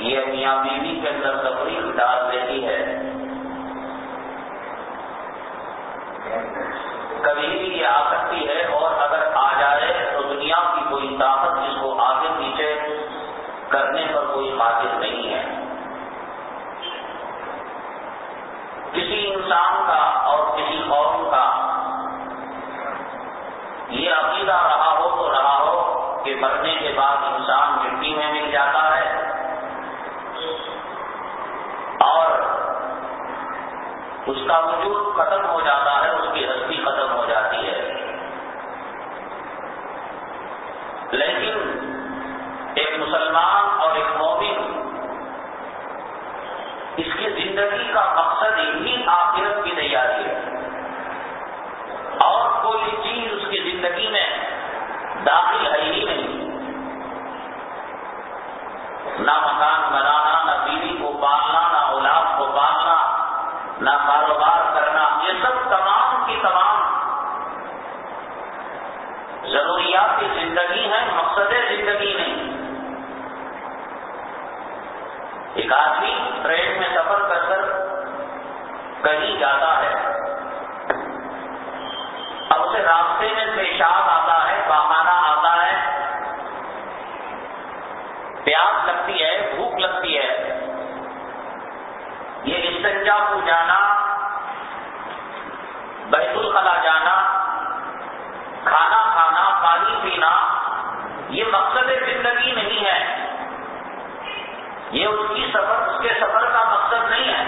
یہ میاں بیوی کے اندر تفریح ڈال دیتی ہے۔ کبھی بھی یہ آ سکتی ہے اور اگر آ جائے تو دنیا کی کوئی طاقت جس کو آگے پیچھے کرنے پر کوئی قادر نہیں ہے۔ کسی انسان کا اور کسی قوم کا یہ عقیدہ رہا ہو تو رہا ہو کہ مرنے کے بعد انسان مٹی میں مل جاتا کا وجود ختم ہو جاتا ہے، اس کی ہستی ختم ہو جاتی ہے۔ لیکن ایک مسلمان اور ایک مومن اس کی زندگی کا مقصد ہی آخرت کی تیاری ہے۔ اور کوئی چیز اس کی زندگی میں داخل ہے ہی نہیں۔ نہ مکان جانا، بیت الخلا جانا، کھانا کھانا، پانی پینا، یہ مقصد زندگی نہیں ہے۔ یہ اس کی سفر، اس کے سفر کا مقصد نہیں ہے۔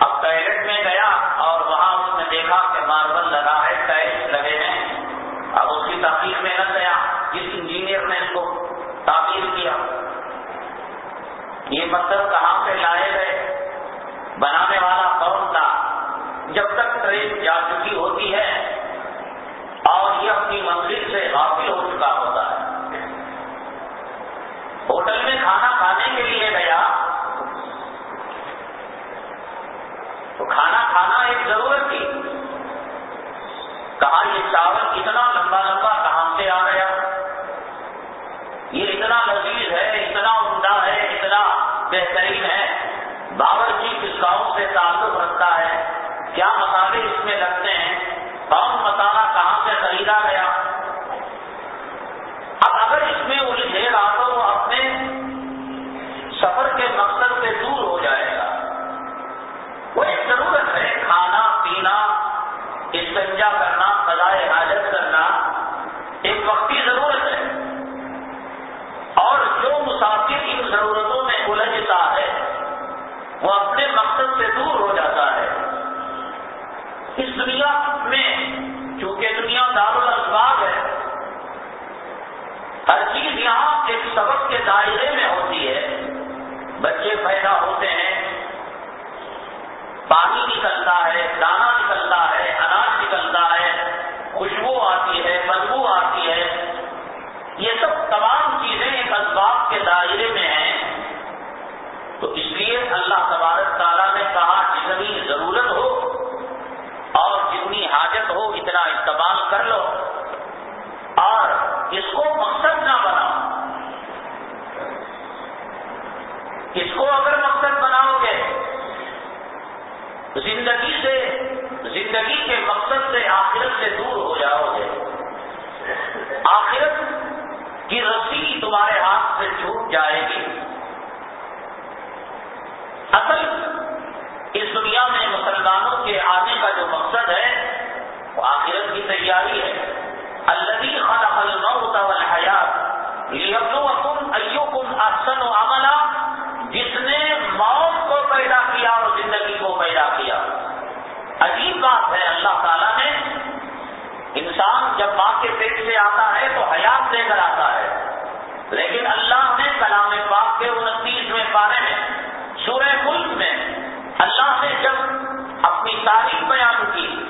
اب ٹوائلٹ میں گیا اور وہاں اس نے دیکھا کہ ماربل لگا ہے، ٹائلس لگے ہیں۔ اب اس کی تحقیق میں لگ گیا۔ جس انجینئر نے اس کو تعمیر کیا، یہ پتھر کہاں سے لائے گئے؟ بنانے والا کون تھا؟ جب تک ٹرین جا چکی ہوتی ہے اور یہ اپنی منزل سے غافل تمہارے ہاتھ سے چھوٹ جائے گی۔ اصل اس دنیا میں مسلمانوں کے آنے کا جو مقصد ہے، وہ آخرت کی تیاری ہے۔ الدی خلق الموت والحیات لیبلوکم ایوکم احسن عملا، جس نے موت کو پیدا کیا اور زندگی کو پیدا کیا۔ عجیب بات ہے، اللہ تعالیٰ نے انسان جب ماں کے پیٹ سے آتا ہے تو حیات لے کر آتا ہے۔ لیکن اللہ نے کلام پاک کے انتیسویں پارے میں، سورہ ملک میں، اللہ نے جب اپنی تاریخ بیان کی،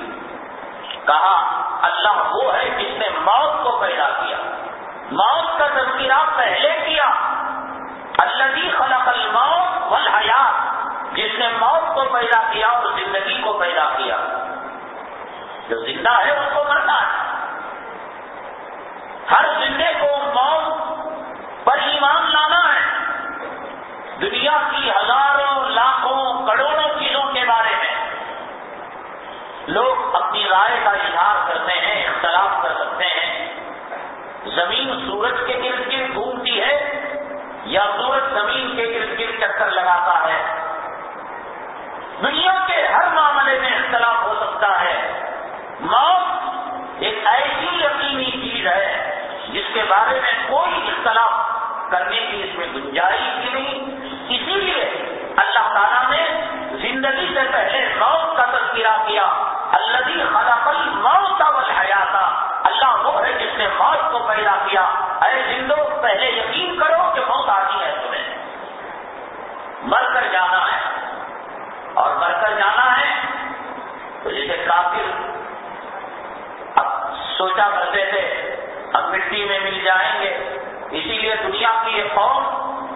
کہا، اللہ وہ ہے جس نے موت کو پیدا کیا۔ موت کا تذکرہ پہلے کیا۔ الذي خلق الموت والحیات، جس نے موت کو پیدا کیا اور زندگی کو پیدا کیا۔ جو زندہ ہے، اس کو مرنا ہے۔ ہر زندے کو موت پر ایمان لانا ہے۔ دنیا کی ہزاروں، لاکھوں، کروڑوں چیزوں کے بارے میں۔ لوگ اپنی رائے کا اظہار کرتے ہیں، اختلاف کر سکتے ہیں۔ زمین سورج کے گرد گرد گھومتی ہے یا سورج زمین کے گرد گرد چکر لگاتا ہے؟ دنیا کے ہر معاملے میں اختلاف ہو سکتا ہے۔ موت ایک ایسی یقینی چیز ہے جس کے بارے میں کوئی اختلاف کرنے کی اس میں گنجائش کی نہیں۔ اسی لیے اللہ تعالیٰ نے زندگی سے پہلے موت کا تذکرہ کیا۔ اللہ خلق الموت والحیات۔ اللہ وہ ہے جس نے موت کو پیدا کیا۔ اے زندو، پہلے یقین کرو کہ موت آتی ہے تمہیں۔ مر کر جانا ہے۔ اور مر کر جانا ہے تو جسے کافر اب سوچا کرتے تھے، اب مٹی میں مل جائیں گے۔ اسی لیے دنیا کی یہ قوم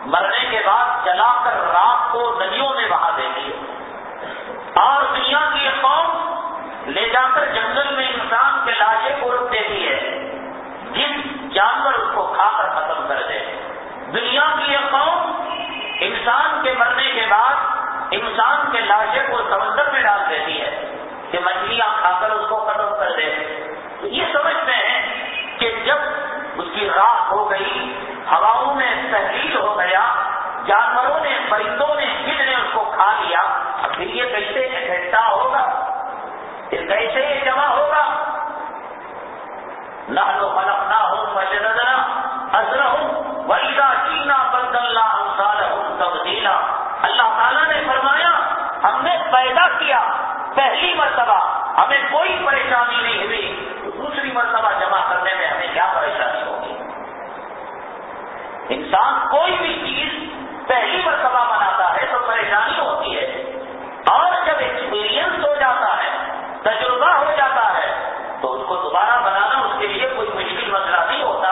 مرنے کے بعد جلا کر رات کو ندیوں میں بہا دیں گی۔ اور دنیا کی یہ قوم لے جا کر جنگل میں انسان کے لاشیں کو رکھ دیتی ہے۔ جن جانور اس کو کھا کر ختم کر دے۔ دنیا کی یہ قوم انسان کے مرنے کے بعد انسان کے لاشے کو سمندر میں ڈال دیتی ہے کہ مچھلیاں کھا کر اس کو ختم کر دے۔ یہ سمجھتے ہیں کہ جب کی راہ ہو گئی، ہواؤں میں تحریر ہو گیا، جانوروں نے پرندوں نے، جن نے اس کو کھا لیا، اب پھر یہ کیسے اکٹھا ہوگا؟ پھر کیسے یہ جمع ہوگا؟ نہ لو ملک نہ ہو مشرا ازر ہوں ویدا جینا بند اللہ سال ہوں تبدیلا اللہ تعالیٰ نے فرمایا، ہم نے پیدا کیا پہلی مرتبہ، ہمیں کوئی پریشانی نہیں ہوئی۔ دوسری مرتبہ جمع کرنے میں ہمیں کیا پریشانی ہوگی؟ انسان کوئی بھی چیز پہلی مرتبہ بناتا ہے تو پریشانی ہوتی ہے۔ اور جب ایکسپیرئنس ہو جاتا ہے، تجربہ ہو جاتا ہے، تو اس کو دوبارہ بنانا اس کے لیے کوئی مشکل مسئلہ نہیں ہوتا۔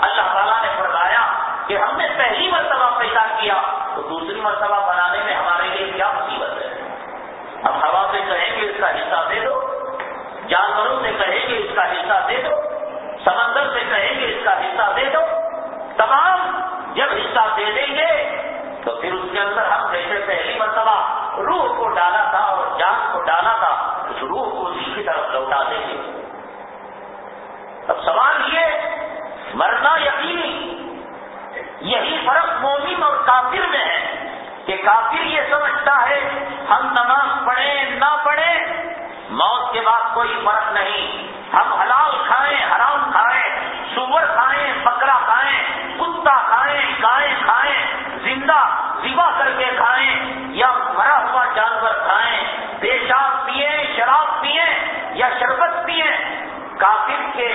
اللہ تعالیٰ نے فرمایا کہ ہم نے پہلی مرتبہ پیدا کیا، تو دوسری مرتبہ بنانے میں ہمارے لیے کیا مصیبت ہے؟ ہم ہوا سے کہیں گے، اس کا حصہ دے دو۔ جانوروں سے کہیں گے اس کا حصہ دے دو، سمندر سے کہیں گے اس کا حصہ دے دو۔ تمام جب حصہ دے دیں گے، تو پھر اس کے اندر ہم جیسے پہلی مرتبہ روح کو ڈالا تھا اور جان کو ڈالا تھا، اس روح کو اسی کی طرف لوٹا دیں گے۔ اب سوال یہ، مرنا یقینی یہی فرق مومن اور کافر میں ہے کہ کافر یہ سمجھتا ہے، ہم نماز پڑھیں، نہ پڑھیں موت کے بعد کوئی فرق نہیں۔ ہم حلال کھائیں، حرام کھائیں، سور کھائیں، بکرا کھائیں، کتا کھائیں، گائے کھائیں، زندہ ذبح کر کے کھائیں یا مرا ہوا جانور کھائیں، پیشاب پیئیں، شراب پیئیں یا شربت پیئیں۔ کافر کے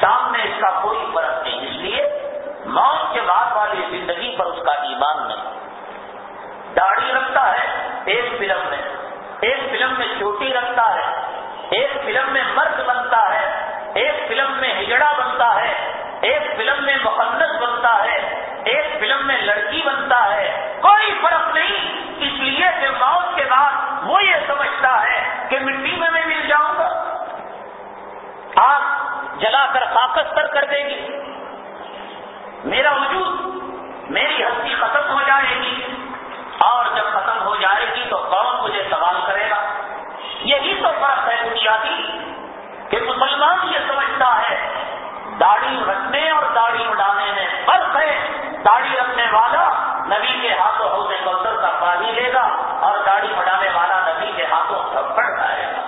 سامنے اس کا کوئی فرق نہیں۔ اس لیے موت کے بعد والی زندگی پر اس کا ایمان نہیں۔ داڑھی رکھتا ہے ایک فلم میں ایک فلم میں چوٹی رکھتا ہے، ایک فلم میں مرد بنتا ہے، ایک فلم میں ہجڑا بنتا ہے، ایک فلم میں مقدس بنتا ہے، ایک فلم میں لڑکی بنتا ہے۔ کوئی فرق نہیں، اس لیے کہ موت کے بعد وہ یہ سمجھتا ہے کہ مٹی میں میں مل جاؤں گا۔ آگ جلا کر خاکستر کر دے گی۔ میرا وجود میری ہستی ختم ہو جائے گی۔ اور جب ختم ہو جائے گی تو کون داڑھی رکھنے والا نبی کے ہاتھوں حوض کوثر کا پانی لے گا اور داڑھی اڑانے والا نبی کے ہاتھوں تھپڑ کھائے گا۔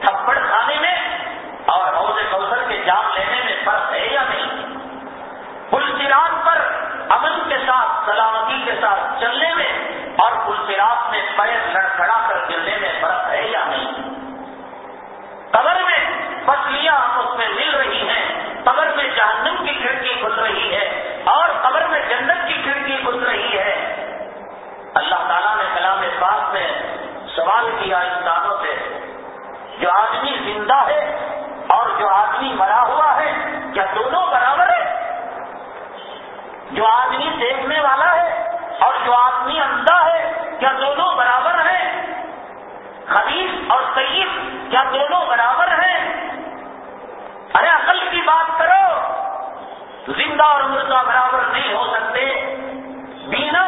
تھپڑ کھانے میں اور حوض کوثر کے جام لینے میں فرق ہے یا نہیں؟ پل چراغ پر امن کے ساتھ، سلامتی کے ساتھ چلنے میں اور پل چراغ میں پیر لڑکڑا کر گرنے میں فرق ہے یا نہیں؟ قبر میں پسلیاں اس میں مل رہی ہیں، قبر میں جہنم کی کھڑکی گھس رہی ہے اور قبر میں جنت کی کھڑکی گھس رہی ہے۔ اللہ تعالیٰ نے کلام پاک میں سوال کیا انسانوں سے، جو آدمی زندہ ہے اور جو آدمی مرا ہوا ہے، کیا دونوں برابر ہے جو آدمی دیکھنے والا ہے اور جو آدمی اندھا ہے، کیا دونوں برابر ہیں؟ خبیص اور سید، کیا دونوں برابر ہیں؟ ارے عقل کی بات کرو۔ زندہ اور مردہ برابر نہیں ہو سکتے، بینا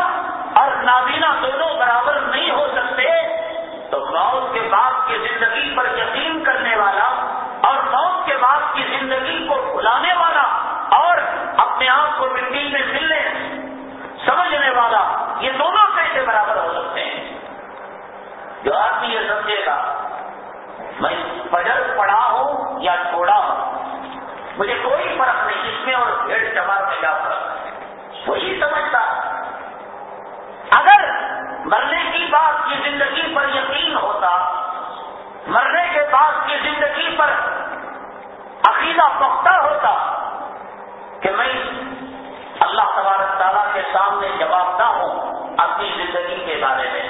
اور نابینا دونوں برابر نہیں ہو سکتے، تو موت کے بعد کی زندگی پر یقین کرنے والا اور موت کے بعد کی زندگی کو بلانے والا اور اپنے آپ کو مٹی میں ملنے سمجھنے والا، یہ دونوں کیسے برابر ہو سکتے ہیں۔ جو آدمی یہ سمجھے گا، میں فجر پڑھا ہوں یا چھوڑا ہوں؟ مجھے کوئی فرق نہیں، اس میں اور بھیڑ چمار میں کیا فرق وہی سمجھتا۔ اگر مرنے کی بات کی زندگی پر یقین ہوتا، مرنے کے بعد کی زندگی پر عقیدہ پختہ ہوتا کہ میں اللہ تبارک تعالیٰ کے سامنے جواب دہ ہوں اپنی زندگی کے بارے میں،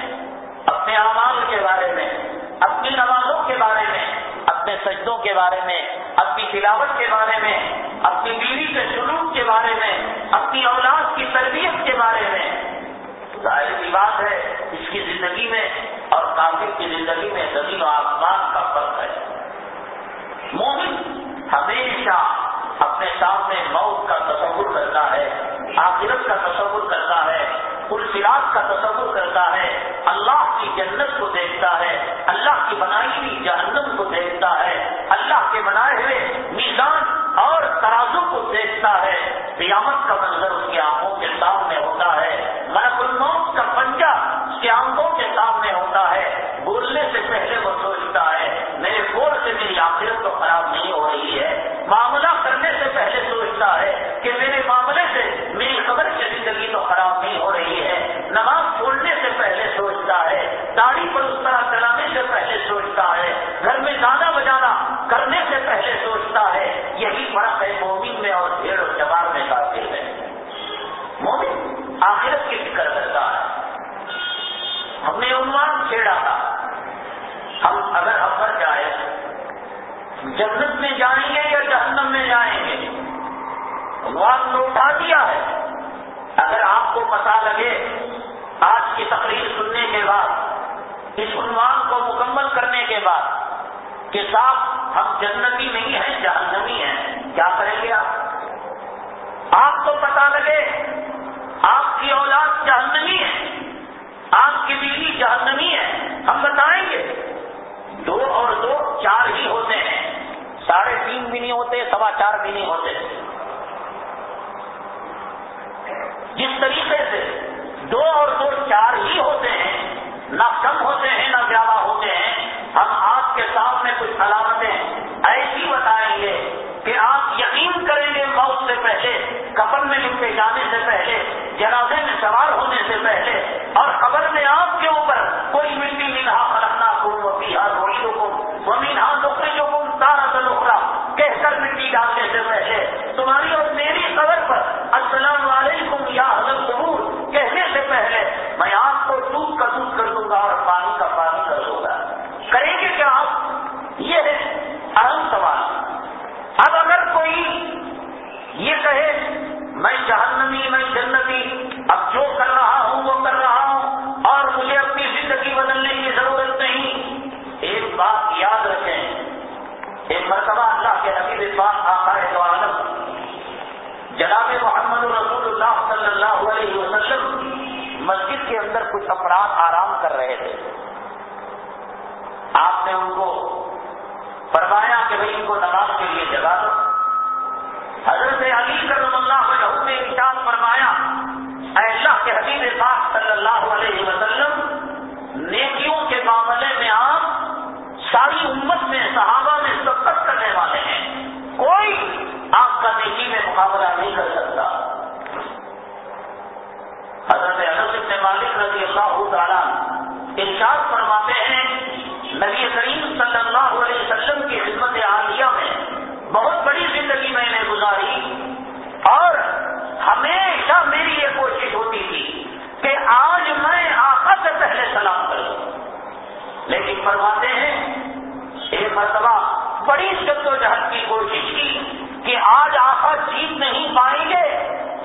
اپنے اعمال کے بارے میں، اپنی نمازوں کے بارے میں۔ اپنے سجدوں کے بارے میں، اپنی تلاوت کے بارے میں، اپنی بیوی کے سلوک کے بارے میں، اپنی اولاد کی تربیت کے بارے میں۔ ظاہر کی بات ہے، اس کی زندگی میں اور کافی کی زندگی میں زمین و آسمان کا فرق ہے۔ مومن ہمیشہ اپنے سامنے موت کا تصور کرتا ہے، آخرت کا تصور کرتا ہے۔ الفراق کا تصور کرتا ہے، اللہ کی جنت کو دیکھتا ہے، اللہ کی بنائی ہوئی جہنم کو دیکھتا ہے، اللہ کے بنائے ہوئے میزان اور ترازو کو دیکھتا ہے۔ قیامت کا منظر اس کی آنکھوں کے سامنے ہوتا ہے۔ مرک الموت کا پنجہ اس کی آنکھوں کے سامنے ہوتا ہے۔ بولنے سے پہلے وہ سوچتا ہے، میرے بول سے میری آخرت تو خراب نہیں ہو رہی ہے۔ معاملہ کرنے آخرت کی فکر کرتا ہے۔ ہم نے عنوان چھیڑا تھا۔ ہم اگر افر جائیں جنت میں جائیں گے یا جہنم میں جائیں گے؟ عنوان تو اٹھا دیا ہے۔ اگر آپ کو پتا لگے، آج کی تقریر سننے کے بعد، اس عنوان کو مکمل کرنے کے بعد کہ صاحب، ہم جنتی نہیں ہیں، جہنمی ہیں۔ کیا کریں گے آپ؟ آپ کو پتا لگے آپ کی اولاد جہنمی ہے۔ آپ کی بیوی جہنمی ہے۔ ہم بتائیں گے۔ دو اور دو چار ہی ہوتے ہیں۔ ساڑھے تین بھی نہیں ہوتے، سوا چار بھی نہیں ہوتے۔ جس طریقے سے دو اور دو چار ہی ہوتے ہیں، نہ کم ہوتے ہیں، نہ زیادہ ہوتے ہیں، ہم آپ کے سامنے کچھ علامتیں ایسی بتائیں گے۔ کہ آپ یقین کریں گے موت سے پہلے کپن میں لپے جانے سے پہلے، جنازے میں سوار ہونے سے پہلے، اور خبر میں آپ کے اوپر کوئی مٹی منہا خلقنا کو و پیہا روئی کو وہ منہا نوکریوں کو تارا سلوکھا کہہ کر مٹی ڈالنے سے پہلے، تمہاری اور میری قبر پر السلام علیکم یا حضرت ضرور کہنے سے پہلے میں آپ کو دودھ کا دودھ کر دوں گا اور پانی کا پانی کر دوں گا کریں گے کیا آپ یہ ہے اہم سوال اب اگر کوئی یہ کہے میں جہنمی میں جنتی اب جو کر رہا ہوں وہ کر رہا ہوں اور مجھے اپنی زندگی بدلنے کی ضرورت نہیں ایک بات یاد رکھیں ایک مرتبہ اللہ کے نبی پاک آتا ہے تو عالم جناب محمد رسول اللہ صلی اللہ علیہ وسلم مسجد کے اندر کچھ افراد آرام کر رہے تھے آپ نے ان کو فرمایا کو نماز کے لیے جگہ فرماتے ہیں، ایک مرتبہ بڑی جد و جہد کی کوشش کی کہ آج آقا جیت نہیں پائیں گے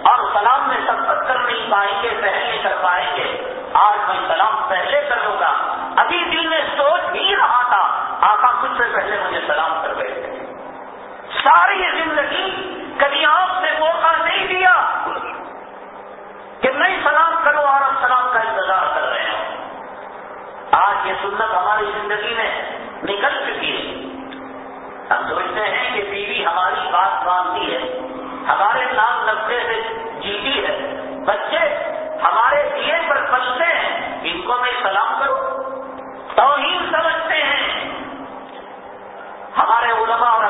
اور سلام میں سبقت کر نہیں پائیں گے، پہلے کر پائیں گے۔ آج میں سلام پہلے کر لوں گا۔ ابھی دل میں سوچ بھی رہا تھا، آقا خود سے پہلے مجھے سلام کر گئے۔ ساری زندگی کبھی آپ سے موقع نہیں دیا کہ میں سلام یہ سنت ہماری زندگی میں نکل چکی ہے۔ ہم سوچتے ہیں کہ بیوی ہماری بات مانتی ہے، ہمارے نام نقصے سے جیتی ہے۔ بچے ہمارے دیے پر پلتے ہیں، ان کو میں سلام کروں۔ توہین سمجھتے ہیں۔ ہمارے علماء اور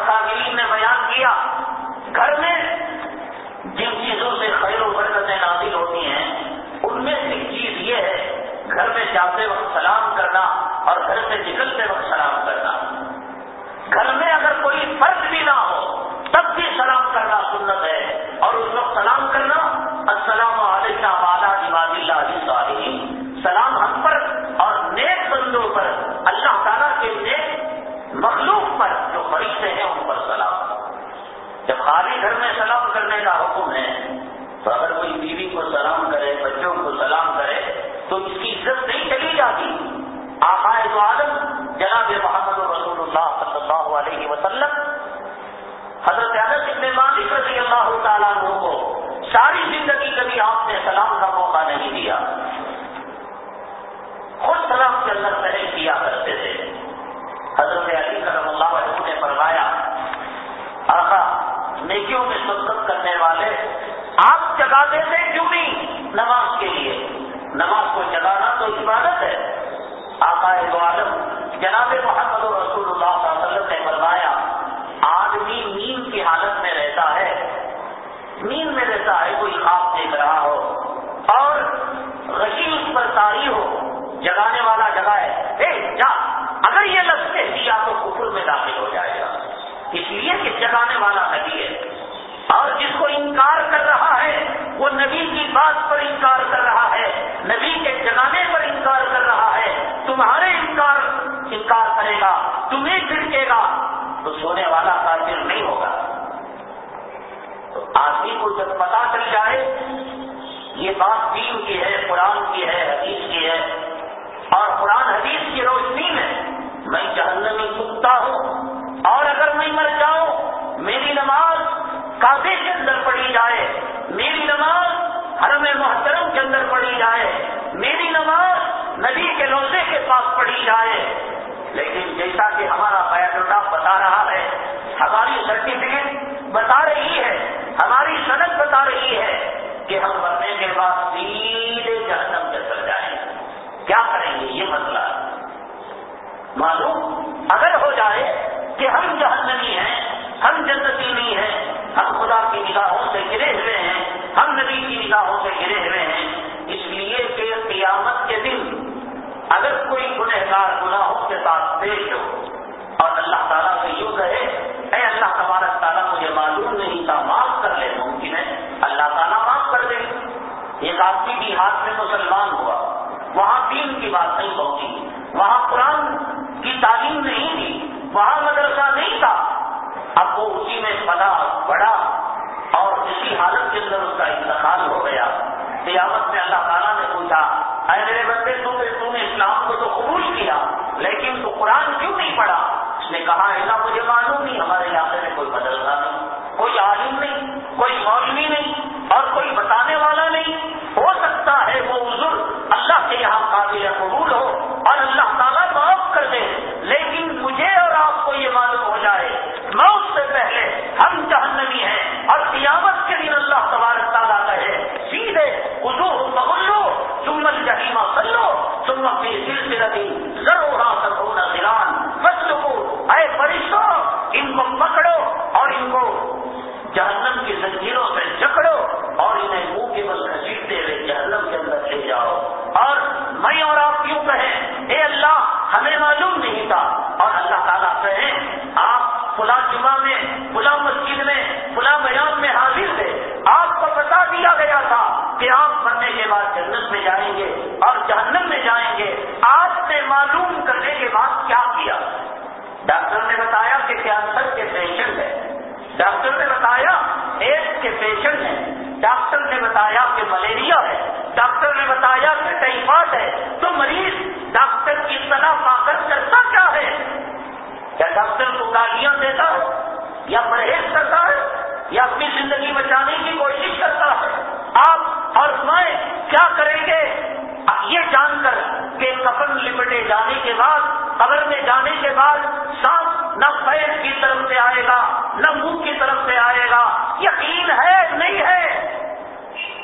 خود جائے۔ میری نماز نبی کے روزے کے پاس پڑھی جائے۔ لیکن جیسا کہ ہمارا بایوڈیٹا بتا رہا ہے، ہماری سرٹیفکیٹ بتا رہی ہے، ہماری صنعت بتا رہی ہے کہ ہم مرنے کے بعد سیدھے جہنم کے اندر جائیں۔ کیا کریں گے؟ یہ مسئلہ معلوم؟ اگر ہو جائے کہ ہم جہنمی ہیں، ہم جنتی نہیں ہیں، ہم خدا کی نگاہوں سے گرے ہوئے ہیں، ہم نبی کی نگاہوں سے گرے ہوئے ہیں قیامت کے دن اگر کوئی گنہگار گناہوں کے ساتھ پیش ہو اور اللہ تعالیٰ سے یوں کہے، اے اللہ تبارک تعالیٰ، مجھے معلوم نہیں تھا، معاف کر لے، ممکن ہے اللہ تعالیٰ معاف کر دے۔ ایک آدمی بھی ہاتھ میں مسلمان ہوا، وہاں دین کی بات نہیں پہنچی وہاں قرآن کی تعلیم نہیں تھی، وہاں مدرسہ نہیں تھا۔ اب وہ اسی میں پلا بڑا اور اسی حالت کے اندر اس کا انتقال ہو گیا۔ قیامت میں اللہ تعالیٰ نے پوچھا، اے میرے بندے، تو نے اسلام کو تو قبول کیا، لیکن تو قرآن کیوں نہیں پڑھا؟ اس نے کہا، ایسا مجھے معلوم نہیں، ہمارے علاقے میں کوئی مدرسہ نہیں، کوئی عالم نہیں، کوئی مولوی نہیں، اور کوئی بتانے والا نہیں۔ ہو سکتا ہے وہ حضور اللہ کے یہاں قابل قبول ہو اور اللہ تعالیٰ معاف کر دے، لیکن مجھے اور آپ کو یہ معلوم ہو جائے، موت سے پہلے ہم جہنمی ہیں اور قیامت کے دن اللہ تبارک سیدھے حضور بغلو سمت جہیمہ سلو سمت سلسلتی ضرور سکون دلان فصل اے فرشتوں ان کو پکڑو اور ان کو جہنم کی زنجیروں سے جکڑو اور انہیں منہ کے بل گھسیٹتے ہوئے جہنم کے اندر لے جاؤ۔ اور میں اور آپ کیوں کہیں؟ اے اللہ، ہمیں معلوم نہیں تھا۔ اور اللہ تعالیٰ کہیں، آپ فلاں جمعہ میں، فلاں مسجد میں، فلاں بیان میں حاضر تھے۔ آپ کو بتا دیا گیا تھا کہ آپ مرنے کے بعد جنت میں جائیں گے اور جہنم میں جائیں گے۔ آپ نے معلوم کرنے کے بعد کیا کیا؟ ڈاکٹر نے بتایا کہ کینسر کے پیشنٹ ہے ڈاکٹر نے بتایا ایڈس کے پیشنٹ ہیں۔ ڈاکٹر نے بتایا کہ ملیریا ہے۔ ڈاکٹر نے بتایا کہ ٹائیفائڈ ہے۔ تو مریض ڈاکٹر کی صلاح پا کر کرتا کیا ہے؟ کیا ڈاکٹر کو گالیاں دیتا ہے؟ یا پرہیز کرتا ہے؟ یا اپنی زندگی بچانے کی کوشش کرتا ہے؟ آپ اور میں کیا کریں گے؟ یہ جان کر کہ کفن لپٹے جانے کے بعد، قبر میں جانے کے بعد سانس نہ پیر کی طرف سے آئے گا، نہ منہ کی طرف سے آئے گا۔ یقین ہے نہیں ہے؟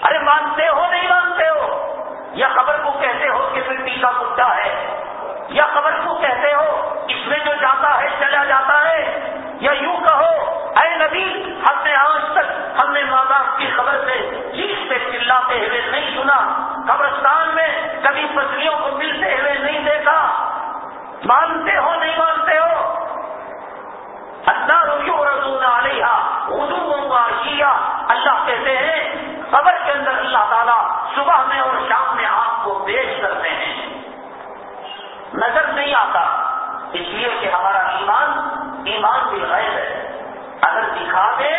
ارے مانتے ہو نہیں مانتے ہو؟ یا خبر کو کہتے ہو کہ پھر کا کتا ہے؟ یا خبر کو کہتے ہو، اس میں جو جاتا ہے، چلا جاتا ہے، یا یوں کہو، اے نبی، ہم نے آج تک ہم نے ماں باپ کی خبر سے چیز سے چلاتے ہوئے نہیں سنا، قبرستان میں کبھی پسلیوں کو ملتے ہوئے نہیں دیکھا۔ مانتے ہو، نہیں مانتے ہو؟ اللہ رویو رسول علیہ اردو کا شیا اللہ کہتے ہیں قبر کے اندر اللہ تعالیٰ صبح میں اور شام میں آپ کو پیش کرتے ہیں۔ نظر نہیں آتا۔ اس لیے کہ ہمارا ایمان ایمان بھی غیر ہے۔ اگر دکھا دے،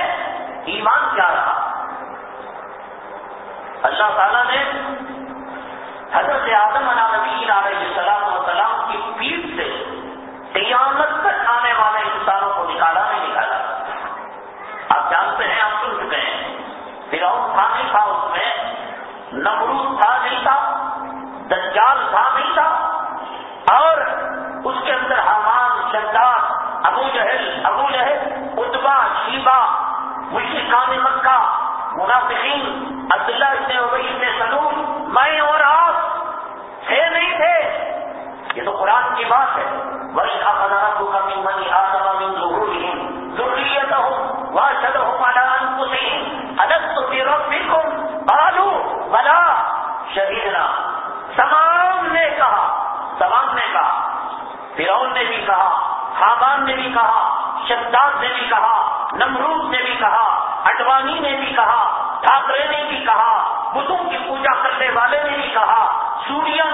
ایمان کیا رہا؟ اللہ تعالیٰ نے حضرت آدم نبی علیہ السلام وسلام کی پیٹ سے قیامت تک آنے والے انسانوں کو نکالا نہیں نکالا۔ آپ جانتے ہیں، آپ سن چکے ہیں۔ فراؤن تھا نہیں تھا اس میں، نمرود تھا نہیں تھا، دجال تھا نہیں تھا اور اس کے اندر حامان شداد، ابو جہل ابو جہل اتبا شیبا مشرقان مکہ، منافقین، عبداللہ ابن ابئی ابن سلول، میں اور آپ تھے نہیں تھے؟ یہ تو قرآن کی بات ہے۔ وش کا اخبارات کو کمی منی آدم من ضروری ضروریت ہو وہ شد ظہورہم ذریتہم واشدہم علی انفسہم الست بربکم قالوا بلا شہیدنا تمام نے کہا۔ سلام نے کہا، فرعون نے بھی کہا حابان نے بھی کہا، شداد نے بھی کہا، نمرود نے بھی کہا، اڈوانی نے بھی کہا، ٹھاکرے نے بھی کہا بدھوں کی پوجا کرنے والے نے بھی کہا سوریا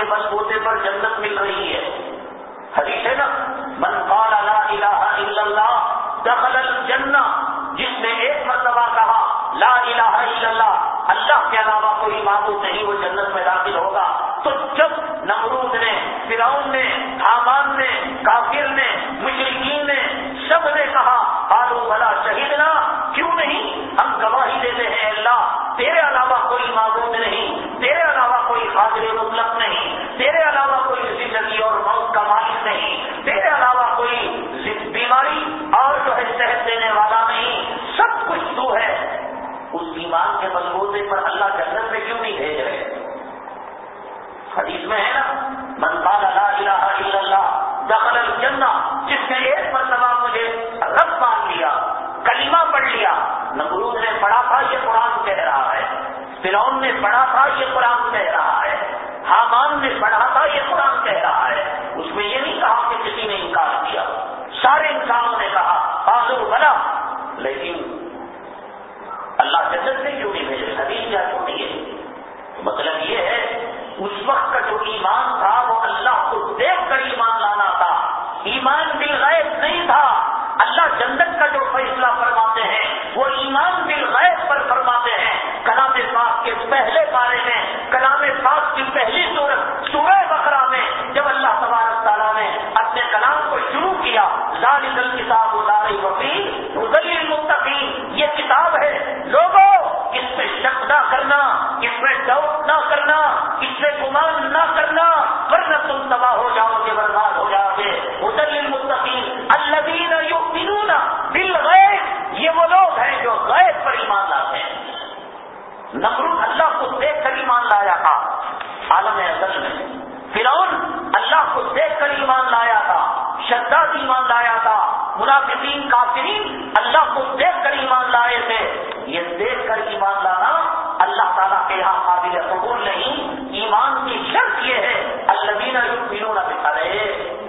کے بل بوتے پر جنت مل رہی ہے۔ حدیث ہے نا، من قال لا الہ الا اللہ دخل الجنہ جس نے ایک مرتبہ کہا، لا الہ الا اللہ اللہ کے علاوہ کوئی معبود نہیں، وہ جنت میں داخل ہوگا۔ تو جب نمرود نے، فرعون نے، حامان نے، کافر نے مشرقین نے سب نے کہا آلو بلا شہیدنا کیوں نہیں؟ ہم گواہی دیتے ہیں اللہ، تیرے علاوہ کوئی معبود نہیں، تیرے علاوہ کوئی حاضر مطلق نہیں کے مضبوطے پر اللہ جنت میں کیوں نہیں بھیج رہے؟ حدیث میں ہے نا منقال لا الہ الا اللہ دخل الجنہ، جس نے ایک مرتبہ مجھے رب مان لیا، کلمہ پڑھ لیا، نمرود نے پڑھا تھا یہ قرآن کہہ رہا ہے، فرعون نے پڑھا تھا یہ قرآن کہہ رہا ہے، حامان نے پڑھا تھا یہ قرآن کہہ رہا ہے۔ اس میں یہ نہیں کہا کہ کسی نے انکار کیا، سارے انسانوں نے کہا آزر بنا، لیکن اللہ جنت سے کیوں نہیں بھیجے حدیث کیا چھوٹی ہے۔ مطلب یہ ہے، اس وقت کا جو ایمان تھا، وہ اللہ کو دیکھ کر ایمان لانا تھا۔ ایمان بالغیب نہیں تھا۔ اللہ جنت کا جو فیصلہ فرماتے ہیں، وہ ایمان بالغیب پر فرماتے ہیں۔ کلام پاک کے پہلے بارے میں، کلام پاک کی پہلی صورت سورہ بقرہ میں، جب اللہ تبارک تعالیٰ نے اپنے کلام کو شروع کیا، ذالک الکتاب ادار وکیل حضل مستقیم یہ کتاب ہے۔ لوگوں، اس میں شک نہ کرنا، اس میں ڈاؤٹ نہ کرنا، اس میں گمان نہ کرنا، ورنہ تم تباہ ہو جاؤ گے، برباد ہو جاؤ گے۔ حضل مستقیم اللہ یؤمنون بالغیب یہ وہ لوگ ہیں جو غیب پر ایمان لاتے ہیں نمرود اللہ کو دیکھ کر ایمان لایا تھا عالم ازل میں فرعون اللہ کو دیکھ کر ایمان لایا تھا شداد ایمان لایا تھا منافقین، کافرین، اللہ کو دیکھ کر ایمان لائے تھے یہ دیکھ کر ایمان لانا اللہ تعالیٰ کے یہاں قابل قبول نہیں۔ ایمان کی شرط یہ ہے اللہ یؤمنون بالغیب۔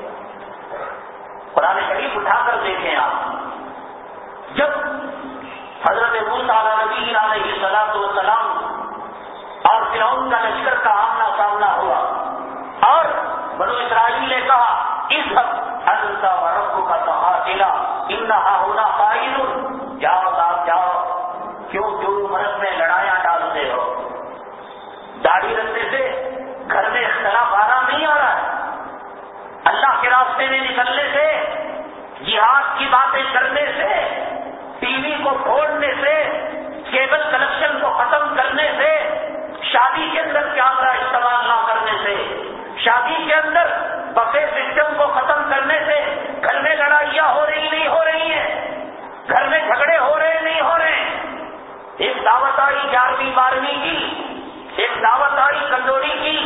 قرآن شریف اٹھا کر دیکھیں آپ۔ جب حضرت نبی علیہ صلاح وسلام اور فرعون کا لشکر کا آمنا سامنا ہوا اور بنو اسرائیل نے کہا ان ہاں ہونا قائل۔ جاؤ آپ جاؤ۔ کیوں کیوں مرد میں لڑائیاں ڈالتے ہو؟ داڑھی رکھنے سے گھر میں اختلاف آرام نہیں آ رہا ہے۔ اللہ کے راستے میں نکلنے سے، جہاد کی باتیں کرنے سے ٹی وی کو کھولنے سے، کیبل کنیکشن کو ختم کرنے سے، شادی کے اندر کیمرہ استعمال نہ کرنے سے، شادی کے اندر بفے سسٹم کو ختم کرنے سے گھر میں لڑائیاں ہو رہی نہیں ہو رہی ہیں گھر میں جھگڑے ہو رہے نہیں ہو رہے ایک دعوت آئی گیارہویں، بارہویں کی، ایک دعوت آئی کنڈوری کی،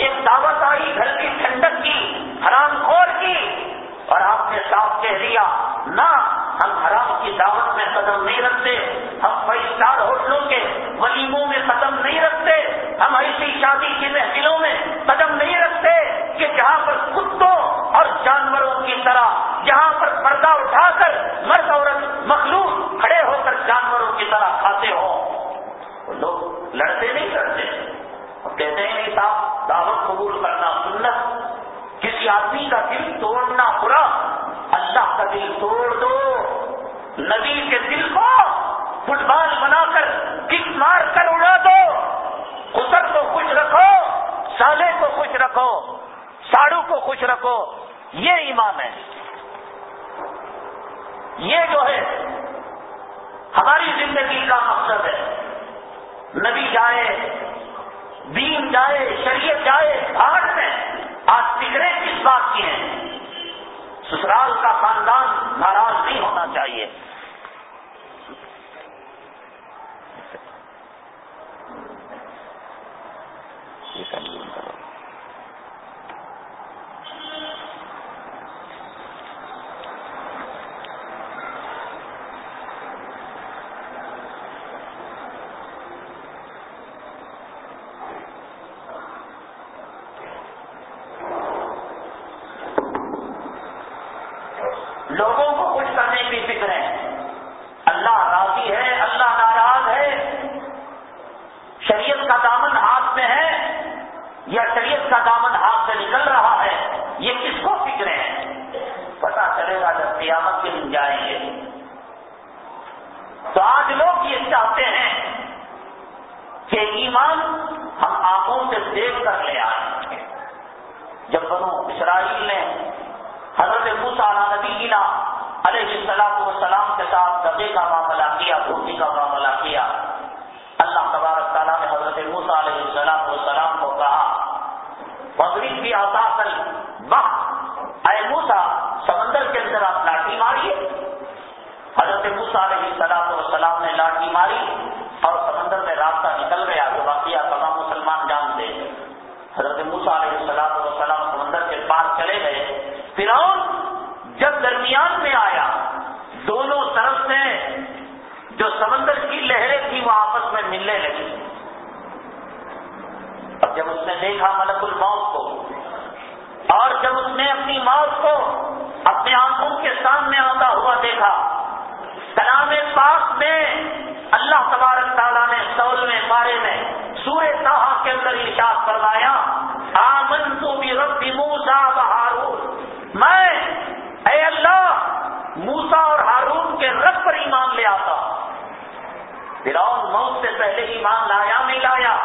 ایک دعوت آئی گھر کی ٹھنڈک کی، حرام خور کی، اور آپ نے صاف کہہ دیا، نہ، ہم حرام کی دعوت میں قدم نہیں رکھتے، ہم فائیو اسٹار ہوٹلوں کے ولیموں میں قدم نہیں رکھتے، ہم ایسی شادی کی محفلوں میں قدم نہیں رکھتے کہ جہاں پر کتوں اور جانوروں کی طرح، جہاں پر پردہ اٹھا کر مرد، عورت، مخلوق جانوروں کی طرح کھاتے ہوں لوگ لڑتے نہیں کرتے۔ کہتے ہیں، نہیں صاحب، دعوت قبول کرنا سنت۔ کسی آدمی کا دل توڑنا برا، اللہ کا دل توڑ دو۔ نبی کے دل کو فٹ بال بنا کر کک مار کر اڑا دو۔ خسر کو خوش رکھو، سالے کو خوش رکھو، ساڑو کو خوش رکھو۔ یہ ایمان ہے۔ یہ جو ہے ہماری زندگی کا مقصد ہے۔ نبی جائے، دین جائے، شریعت جائے بھارت میں آج فکریں کس بات کی ہیں؟ سسرال کا خاندان ناراض نہیں ہونا چاہیے۔ آمن تو بھی ربی موسا ہارون۔ میں، اے اللہ موسا اور ہارون کے رب پر ایمان لے آتا۔ فراؤن موت سے پہلے ایمان لایا، نہیں لایا۔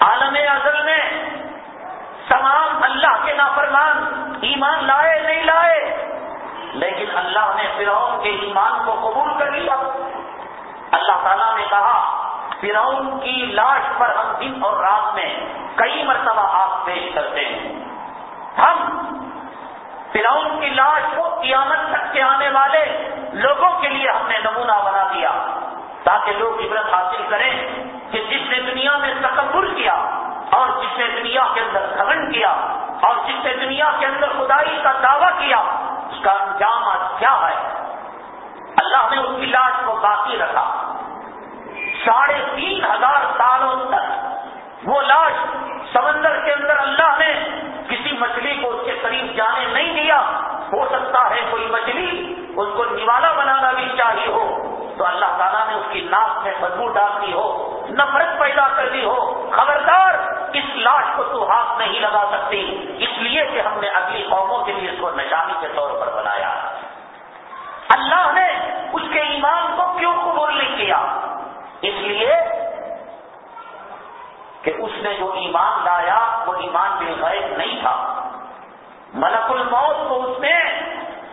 عالم ازل میں تمام اللہ کے نافرمان ایمان لائے، نہیں لائے۔ لیکن اللہ نے فرعون کے ایمان کو قبول کر لیا۔ اللہ تعالیٰ نے کہا فرعون کی لاش پر ہم دن اور رات میں کئی مرتبہ آپ پیش کرتے ہیں۔ ہم فرعون کی لاش کو قیامت تک کے آنے والے لوگوں کے لیے ہم نے نمونہ بنا دیا تاکہ لوگ عبرت حاصل کریں کہ جس نے دنیا میں تکبر کیا اور جس نے دنیا کے اندر گھمن کیا اور جس نے دنیا کے اندر خدائی کا دعویٰ کیا، اس کا انجام آج کیا ہے؟ اللہ نے اس کی لاش کو باقی رکھا۔ ساڑھے تین ہزار سالوں تک وہ لاش سمندر کے اندر اللہ نے کسی مچھلی کو اس کے قریب جانے نہیں دیا۔ ہو سکتا ہے کوئی مچھلی اس کو نوالا بنانا بھی چاہیے ہو۔ تو اللہ تعالیٰ نے اس کی ناک میں بدبو ڈال دی ہو، نفرت پیدا کر دی ہو۔ خبردار، اس لاش کو تو ہاتھ نہیں لگا سکتی۔ اس لیے کہ ہم نے اگلی قوموں کے لیے اس کو نشانی کے طور پر بنایا۔ اللہ نے اس کے ایمان کو کیوں قبول نہیں کیا؟ اس لیے کہ اس نے جو ایمان لایا وہ ایمان بالغیب نہیں تھا۔ ملک الموت کو اس نے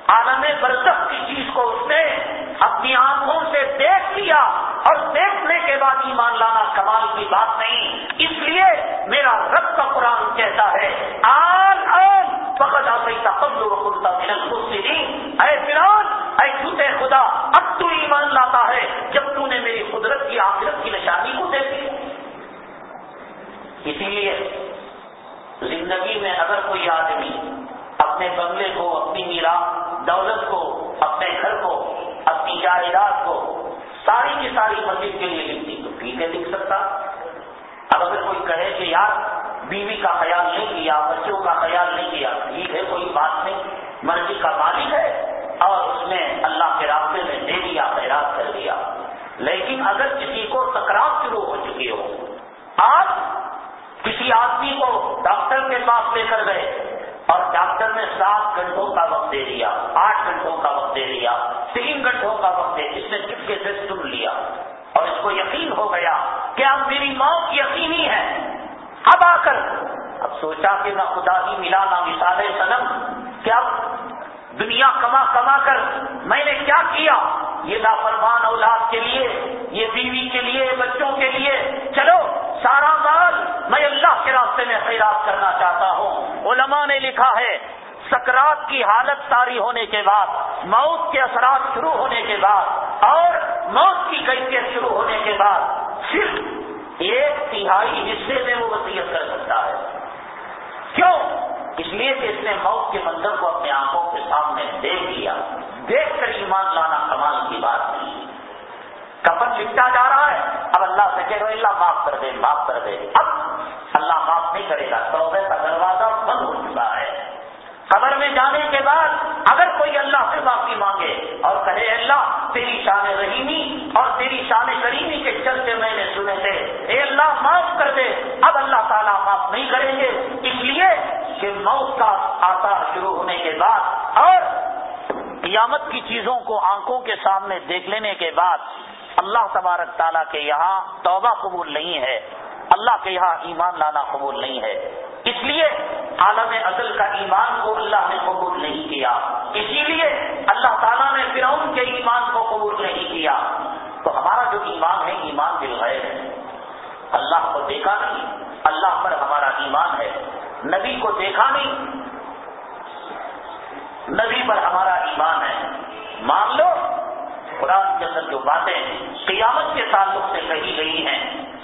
عالم برزخ کی چیز کو اس نے اپنی آنکھوں سے دیکھ لیا اور دیکھنے کے بعد ایمان لانا کمال کی بات نہیں۔ اس لیے میرا رب کا قرآن کہتا ہے آن آن فقط آئی کا قبل وقلتا اے فران اے جھوٹے خدا، اب تو ایمان لاتا ہے جب تو نے میری قدرت کی، آخرت کی نشانی کو دیکھی اسی لیے زندگی میں اگر کوئی آدمی اپنے بنگلے کو، اپنی میرا دولت کو، اپنے گھر کو، اپنی جائیداد کو ساری کی ساری مسجد کے لیے لکھتی تو ٹھیک ہے لکھ سکتا؟ اب اگر کوئی کہے کہ یار بیوی کا خیال نہیں کیا، بچوں کا خیال نہیں کیا ٹھیک ہے، کوئی بات نہیں۔ مرضی کا مالک ہے اور اس نے اللہ کے راستے میں دے دیا، خیرات کر دیا۔ لیکن اگر کسی کو تکرار شروع ہو چکی ہو آپ کسی آدمی کو ڈاکٹر کے پاس لے کر گئے اور ڈاکٹر نے سات گھنٹوں کا وقت دے دیا، آٹھ گھنٹوں کا وقت دے دیا، تین گھنٹوں کا وقت دے، اس نے چپکے سے سن لیا۔ اور اس کو یقین ہو گیا کہ اب میری موت یقینی ہے۔ اب آ کر، اب سوچا کہ نہ خدا ہی ملا، نہ مثال سنم کیا دنیا کما کما کر میں نے کیا کیا؟ یہ نافرمان اولاد کے لیے، یہ بیوی کے لیے، بچوں کے لیے، چلو۔ سارا مال میں اللہ کے راستے میں خیرات کرنا چاہتا ہوں۔ علماء نے لکھا ہے، سکرات کی حالت ساری ہونے کے بعد، موت کے اثرات شروع ہونے کے بعد، اور موت کی کیفیت شروع ہونے کے بعد صرف ایک تہائی حصے میں وہ وصیت کر سکتا ہے۔ کیوں؟ اس لیے کہ اس نے موت کے منظر کو اپنے آنکھوں کے سامنے دیکھ لیا۔ دیکھ کر ایمان لانا کمال کی بات نہیں۔ کفن لپٹا جا رہا ہے۔ اب اللہ سے کہہ رہے اللہ معاف کر دے، معاف کر دے۔ اب اللہ معاف نہیں کرے گا۔ توبے کا دروازہ بند ہو چکا ہے۔ قبر میں جانے کے بعد اگر کوئی اللہ سے معافی مانگے اور کہے، اللہ تیری شان رحیمی اور تیری شان کریمی کے چلتے میں نے سنے تھے۔ اے اللہ معاف کر دے۔ اب اللہ تعالیٰ معاف نہیں کریں گے۔ اس لیے کہ موت کا آتا شروع ہونے کے بعد اور قیامت کی چیزوں کو آنکھوں کے سامنے دیکھ لینے کے بعد اللہ تبارک تعالیٰ کے یہاں توبہ قبول نہیں ہے، اللہ کے یہاں ایمان لانا قبول نہیں ہے۔ اس لیے عالم اصل کا ایمان کو اللہ نے قبول نہیں کیا۔ اسی لیے اللہ تعالیٰ نے فرعون کے ایمان کو قبول نہیں کیا۔ تو ہمارا جو ایمان ہے، ایمان دل ہے۔ اللہ کو دیکھا نہیں، اللہ پر ہمارا ایمان ہے۔ نبی کو دیکھا نہیں، نبی پر ہمارا ایمان ہے۔ مان لو قرآن کے اندر جو باتیں قیامت کے تعلق سے کہی گئی ہیں،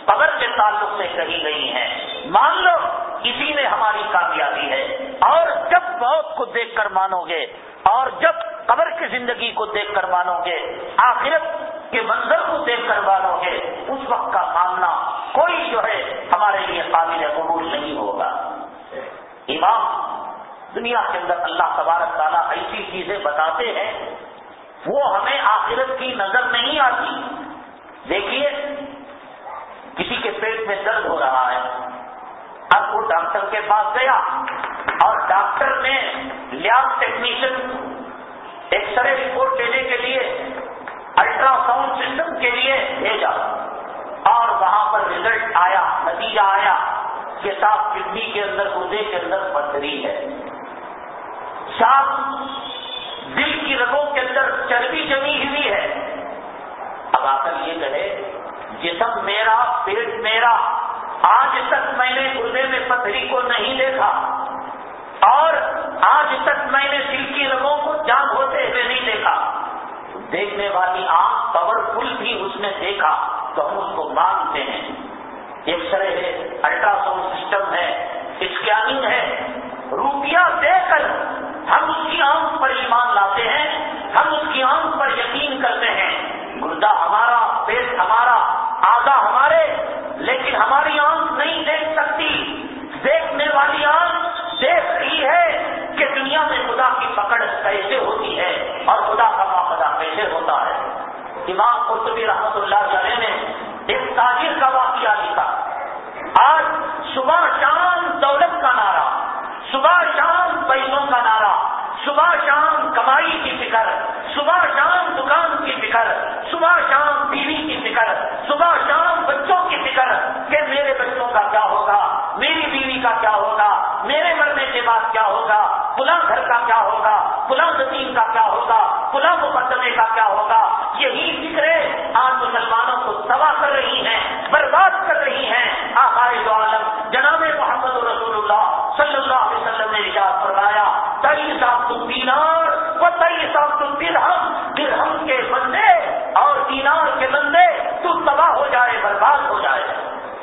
قبر کے تعلق سے کہی گئی ہیں۔ مان لو اسی میں ہماری کامیابی ہے اور جب موت کو دیکھ کر مانو گے اور جب قبر کی زندگی کو دیکھ کر مانو گے آخرت کے منظر کو دیکھ کر مانو گے اس وقت کا ماننا کوئی جو ہے ہمارے لیے قابل قبول نہیں ہوگا۔ امام دنیا کے اندر اللہ تبارک تعالیٰ ایسی چیزیں بتاتے ہیں وہ ہمیں آخرت کی نظر نہیں آتی۔ دیکھیے، کسی کے پیٹ میں درد ہو رہا ہے۔ اب وہ ڈاکٹر کے پاس گیا اور ڈاکٹر نے lab technician X ray report دینے کے لیے الٹرا ساؤنڈ سسٹم کے لیے بھیجا اور وہاں پر ریزلٹ آیا، نتیجہ آیا کہ صاحب کڈنی کے اندر گردے کے اندر پتھری ہے۔ صاف دل کی رگوں کے اندر چربی جمی ہوئی ہے۔ اب آ کر یہ کہے، جسم میرا، پیٹ میرا، آج تک میں نے گردے میں پتھری کو نہیں دیکھا۔ اور آج تک میں نے دل کی رگوں کو جام ہوتے ہوئے نہیں دیکھا۔ دیکھنے والی آنکھ پاورفل بھی اس نے دیکھا، تو ہم اس کو مانتے ہیں۔ ایکس رے ہے الٹرا ساؤنڈ سسٹم ہے، اسکیننگ ہے۔ روپیہ دے کر ہم اس کی آنکھ پر ایمان لاتے ہیں، ہم اس کی آنکھ پر یقین کرتے ہیں۔ گردہ ہمارا، پیٹ ہمارا آگا ہمارے، لیکن ہماری آنکھ نہیں دیکھ سکتی۔ دیکھنے والی آنکھ دیکھ رہی ہے کہ دنیا میں خدا کی پکڑ کیسے ہوتی ہے اور خدا کا موقع کیسے ہوتا ہے۔ امام قرطبی رحمت اللہ علیہ نے ایک تاجر کا واقعہ لکھا۔ آج صبح شام دولت کا نعرہ۔ صبح شام پیسوں کا نعرہ، صبح شام کمائی کی فکر، صبح شام دکان کی فکر، صبح شام بیوی کی فکر، صبح شام بچوں کی فکر کہ میرے بچوں کا کیا ہوگا، میری بیوی کا کیا ہوگا، میرے مرنے کے بعد کیا ہوگا پلا گھر کا کیا ہوگا پلا زمین کا کیا ہوگا پلا مقدمے کا کیا ہوگا، یہی فکریں آج مسلمانوں کو تباہ کر رہی ہیں برباد کر رہی ہیں آخائے عالم جناب محمد رسول اللہ صلی اللہ علیہ وسلم نے اجازت فرمایا تئی صاحب تم دینار وہ تئی صاحب تم درہم درہم کے بندے اور دینار کے بندے، تو تباہ ہو جائے، برباد ہو جائے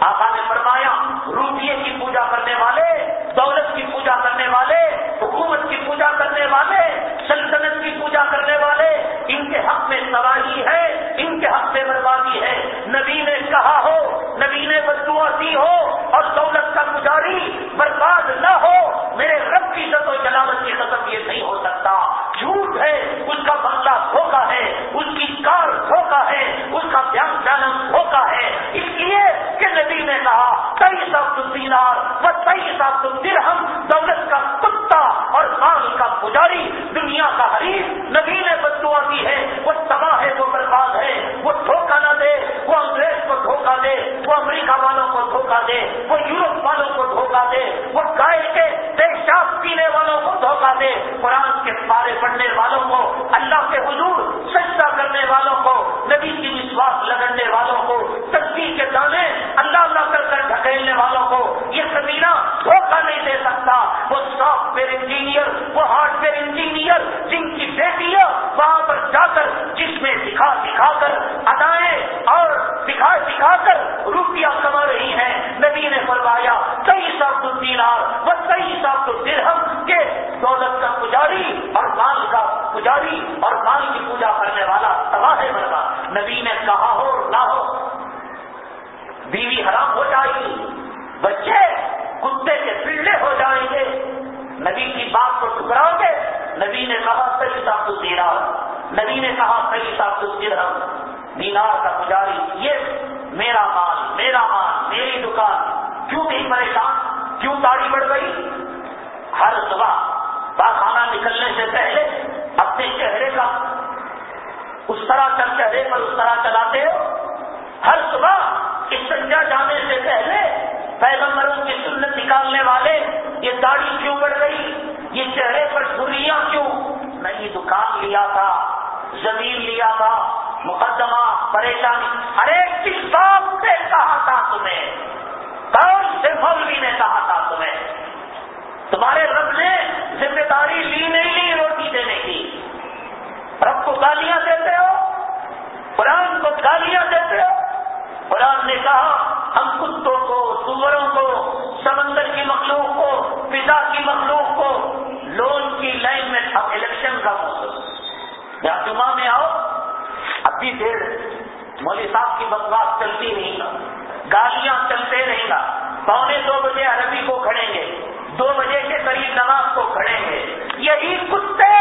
آقا نے فرمایا روپیے کی پوجا کرنے والے دولت کی پوجا کرنے والے حکومت کی پوجا کرنے والے سلطنت کی پوجا کرنے والے ان کے حق میں تباہی ہے ان کے حق میں بربادی ہے نبی نے کہا ہو نبی نے بدوا دی ہو اور دولت کا پجاری برباد نہ ہو میرے رب کی عزت و جلالت کی قسم یہ نہیں ہو سکتا جھوٹ ہے اس کا بنگلہ دھوکا ہے اس کی کار دھوکا ہے اس کا بیان جانم دھوکا ہے اس لیے کہ نبی نے کہا کئی سب دینار و کئی سب درہم دولت کا کتا اور مال کا پجاری دنیا کا حریف نبی نے بدوا دی ہے وہ تباہ ہے وہ برباد ہے وہ دھوکا نہ دے وہ انگریز کو دھوکا دے وہ امریکہ والوں کو دھوکا دے وہ یورپ والوں کو دھوکا دے وہ گائے کے پیشاب پینے والوں کو دھوکا دے قرآن کے پارے پڑھنے والوں کو اللہ کے حضور سجدہ کرنے والوں کو نبی کی وشواس لگڑنے والوں کو تصویر کے دانے اللہ اللہ کر کر ڈھکیلنے والوں کو یہ سمینا دھوکہ نہیں دے سکتا وہ سافٹ ویئر انجینئر وہ ہارڈ ویئر انجینئر جن کی بیٹیاں وہاں پر جا کر جس میں دکھا دکھا کر ادائیں اور دکھا دکھا کر روپیہ کما رہی ہیں نبی نے فرمایا کئی سب دینار وہ کئی سب درہم کے دولت کا پجاری اور مال کا پجاری اور مال کی پوجا کرنے والا تباہ مرگا نبی نے کہا ہو نہ ہو بیوی حرام ہو جائے گی بچے کتے کے پلڑے ہو جائیں گے نبی کی بات کو ٹکرا مولوی نے کہا کئی سات درہم دینار کا پجاری یہ میرا مال میرا مال میری دکان کیوں نہیں پریشان کیوں داڑھی بڑھ گئی ہر صبح پاخانہ نکلنے سے پہلے اپنے چہرے کا اس طرح چل چہرے پر اس طرح چلاتے ہو؟ ہر صبح اس سنجا جانے سے پہلے پیغمبروں کی سنت نکالنے والے، یہ داڑھی کیوں بڑھ گئی؟ یہ چہرے پر سریاں کیوں؟ میں یہ دکان لیا تھا، زمین لیا تھا، مقدمہ، پریشانی، ہر ایک چیز باپ سے کہا تھا تمہیں، کون سے مولوی نے کہا تھا تمہیں؟ تمہارے رب نے ذمہ داری لی نہیں لی روٹی دینے کی۔ رب کو گالیاں دیتے ہو؟ قرآن کو گالیاں دیتے ہو؟ قرآن نے کہا، ہم کتوں کو، سوروں کو، سمندر کی مخلوق کو پتا کی مخلوق کو لون کی لائن میں تھا، الیکشن کا موسم۔ یا جمعہ میں آؤ ابھی دیر مودی صاحب کی بکواس چلتی نہیں گا گالیاں چلتے رہیں گا پونے دو بجے عربی کو کھڑیں گے۔ دو بجے کے قریب نماز کو کھڑیں گے۔ یہی کتے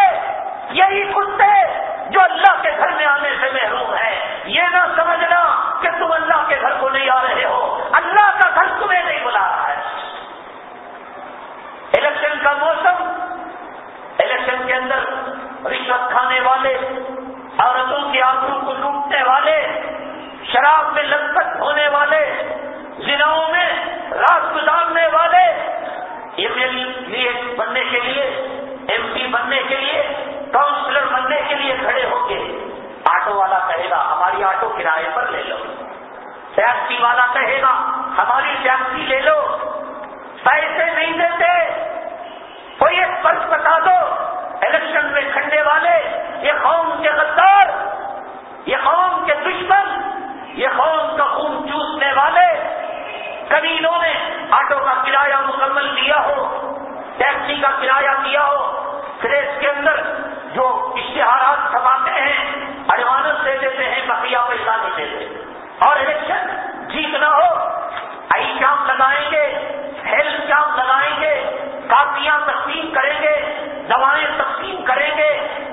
یہی کتے جو اللہ کے گھر میں آنے سے محروم ہے یہ نہ سمجھنا کہ تم اللہ کے گھر کو نہیں آ رہے ہو۔ اللہ کا گھر تمہیں نہیں بلا رہا ہے۔ الیکشن کا موسم، الیکشن کے اندر رشوت کھانے والے، عورتوں کی آنکھوں کو لوٹنے والے، شراب میں لذت ہونے والے ضلعوں میں رات گزارنے والے ایم ایل اے بننے کے لیے، ایم پی بننے کے لیے، کاؤنسلر بننے کے لیے کھڑے ہو کے آٹو والا کہے گا، ہماری آٹو کرائے پر لے لو۔ ٹیکسی والا کہے گا، ہماری ٹیکسی لے لو۔ پیسے نہیں دیتے۔ کوئی ایک فرض بتا دو، الیکشن میں کھڑنے والے، یہ قوم کے غدار، یہ قوم کے دشمن، یہ قوم کا خون چوسنے والے کبھی انہوں نے آٹو کا کرایہ مکمل کیا ہو، ٹیکسی کا کرایہ کیا ہو فریش کے اندر جو اشتہارات چھپاتے ہیں، ایڈوانس دے دیتے ہیں، بقیہ پیسہ نہیں دیتے۔ اور الیکشن جیتنا ہو، آئی کام لگائیں گے ہیلتھ کیمپ لگائیں گے، کاپیاں تقسیم کریں گے، دوائیں تقسیم کریں گے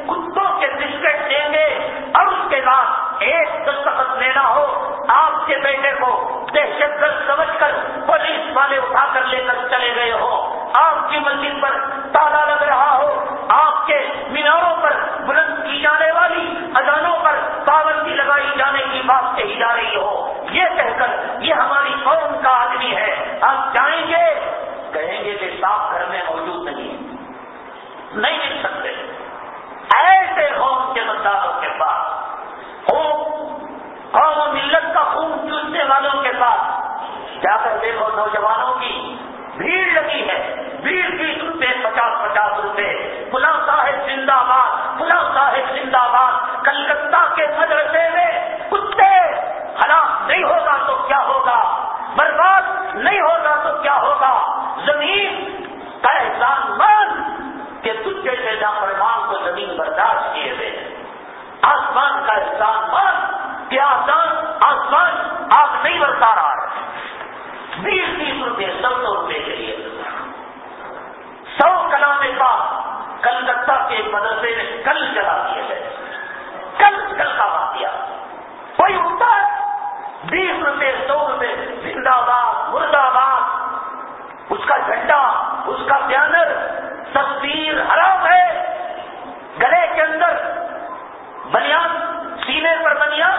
کتوں کے بسکٹ دیں گے اور اس کے بعد ایک دستخط لینا ہو آپ کے بیٹے کو دہشت کر پولیس والے اٹھا کر لے کر چلے گئے ہو۔ آپ کی مسجد پر تالا لگ رہا ہو۔ آپ کے میناروں پر بلند کی جانے والی اذانوں پر پابندی لگائی جانے کی بات کہی جا رہی ہو۔ یہ کہہ کر یہ ہماری قوم کا آدمی ہے۔ آپ جائیں گے؟ کہیں گے کہ صاف گھر میں موجود نہیں نہیں مل سکتے۔ ایسے قوم کے مدداروں کے پاس۔ قوم و ملت کا خون چوسنے والوں کے پاس۔ جا کر دیکھو نوجوانوں کی بھیڑ لگی ہے؟ بیس بیس روپے، پچاس پچاس روپے۔ پلا صاحب زندہ باد پلا صاحب زندہ باد۔ کلکتہ کے مدرسے میں کتے ہلاک نہیں ہوگا تو کیا ہوگا؟ برباد نہیں ہوگا تو کیا ہوگا؟ زمین روپے سو سو روپے کے لیے۔ سو کلام کا کلکتہ کے مدرسے میں کل چلا دیے گئے۔ کل کل کا واقعہ۔ کوئی اٹھتا ہے، بیس روپے، سو روپے، زندہ باد مرد آباد۔ اس کا جھنڈا، اس کا بینر تصویر حرام ہے۔ گلے کے اندر بنیاد، سینے پر بنیاد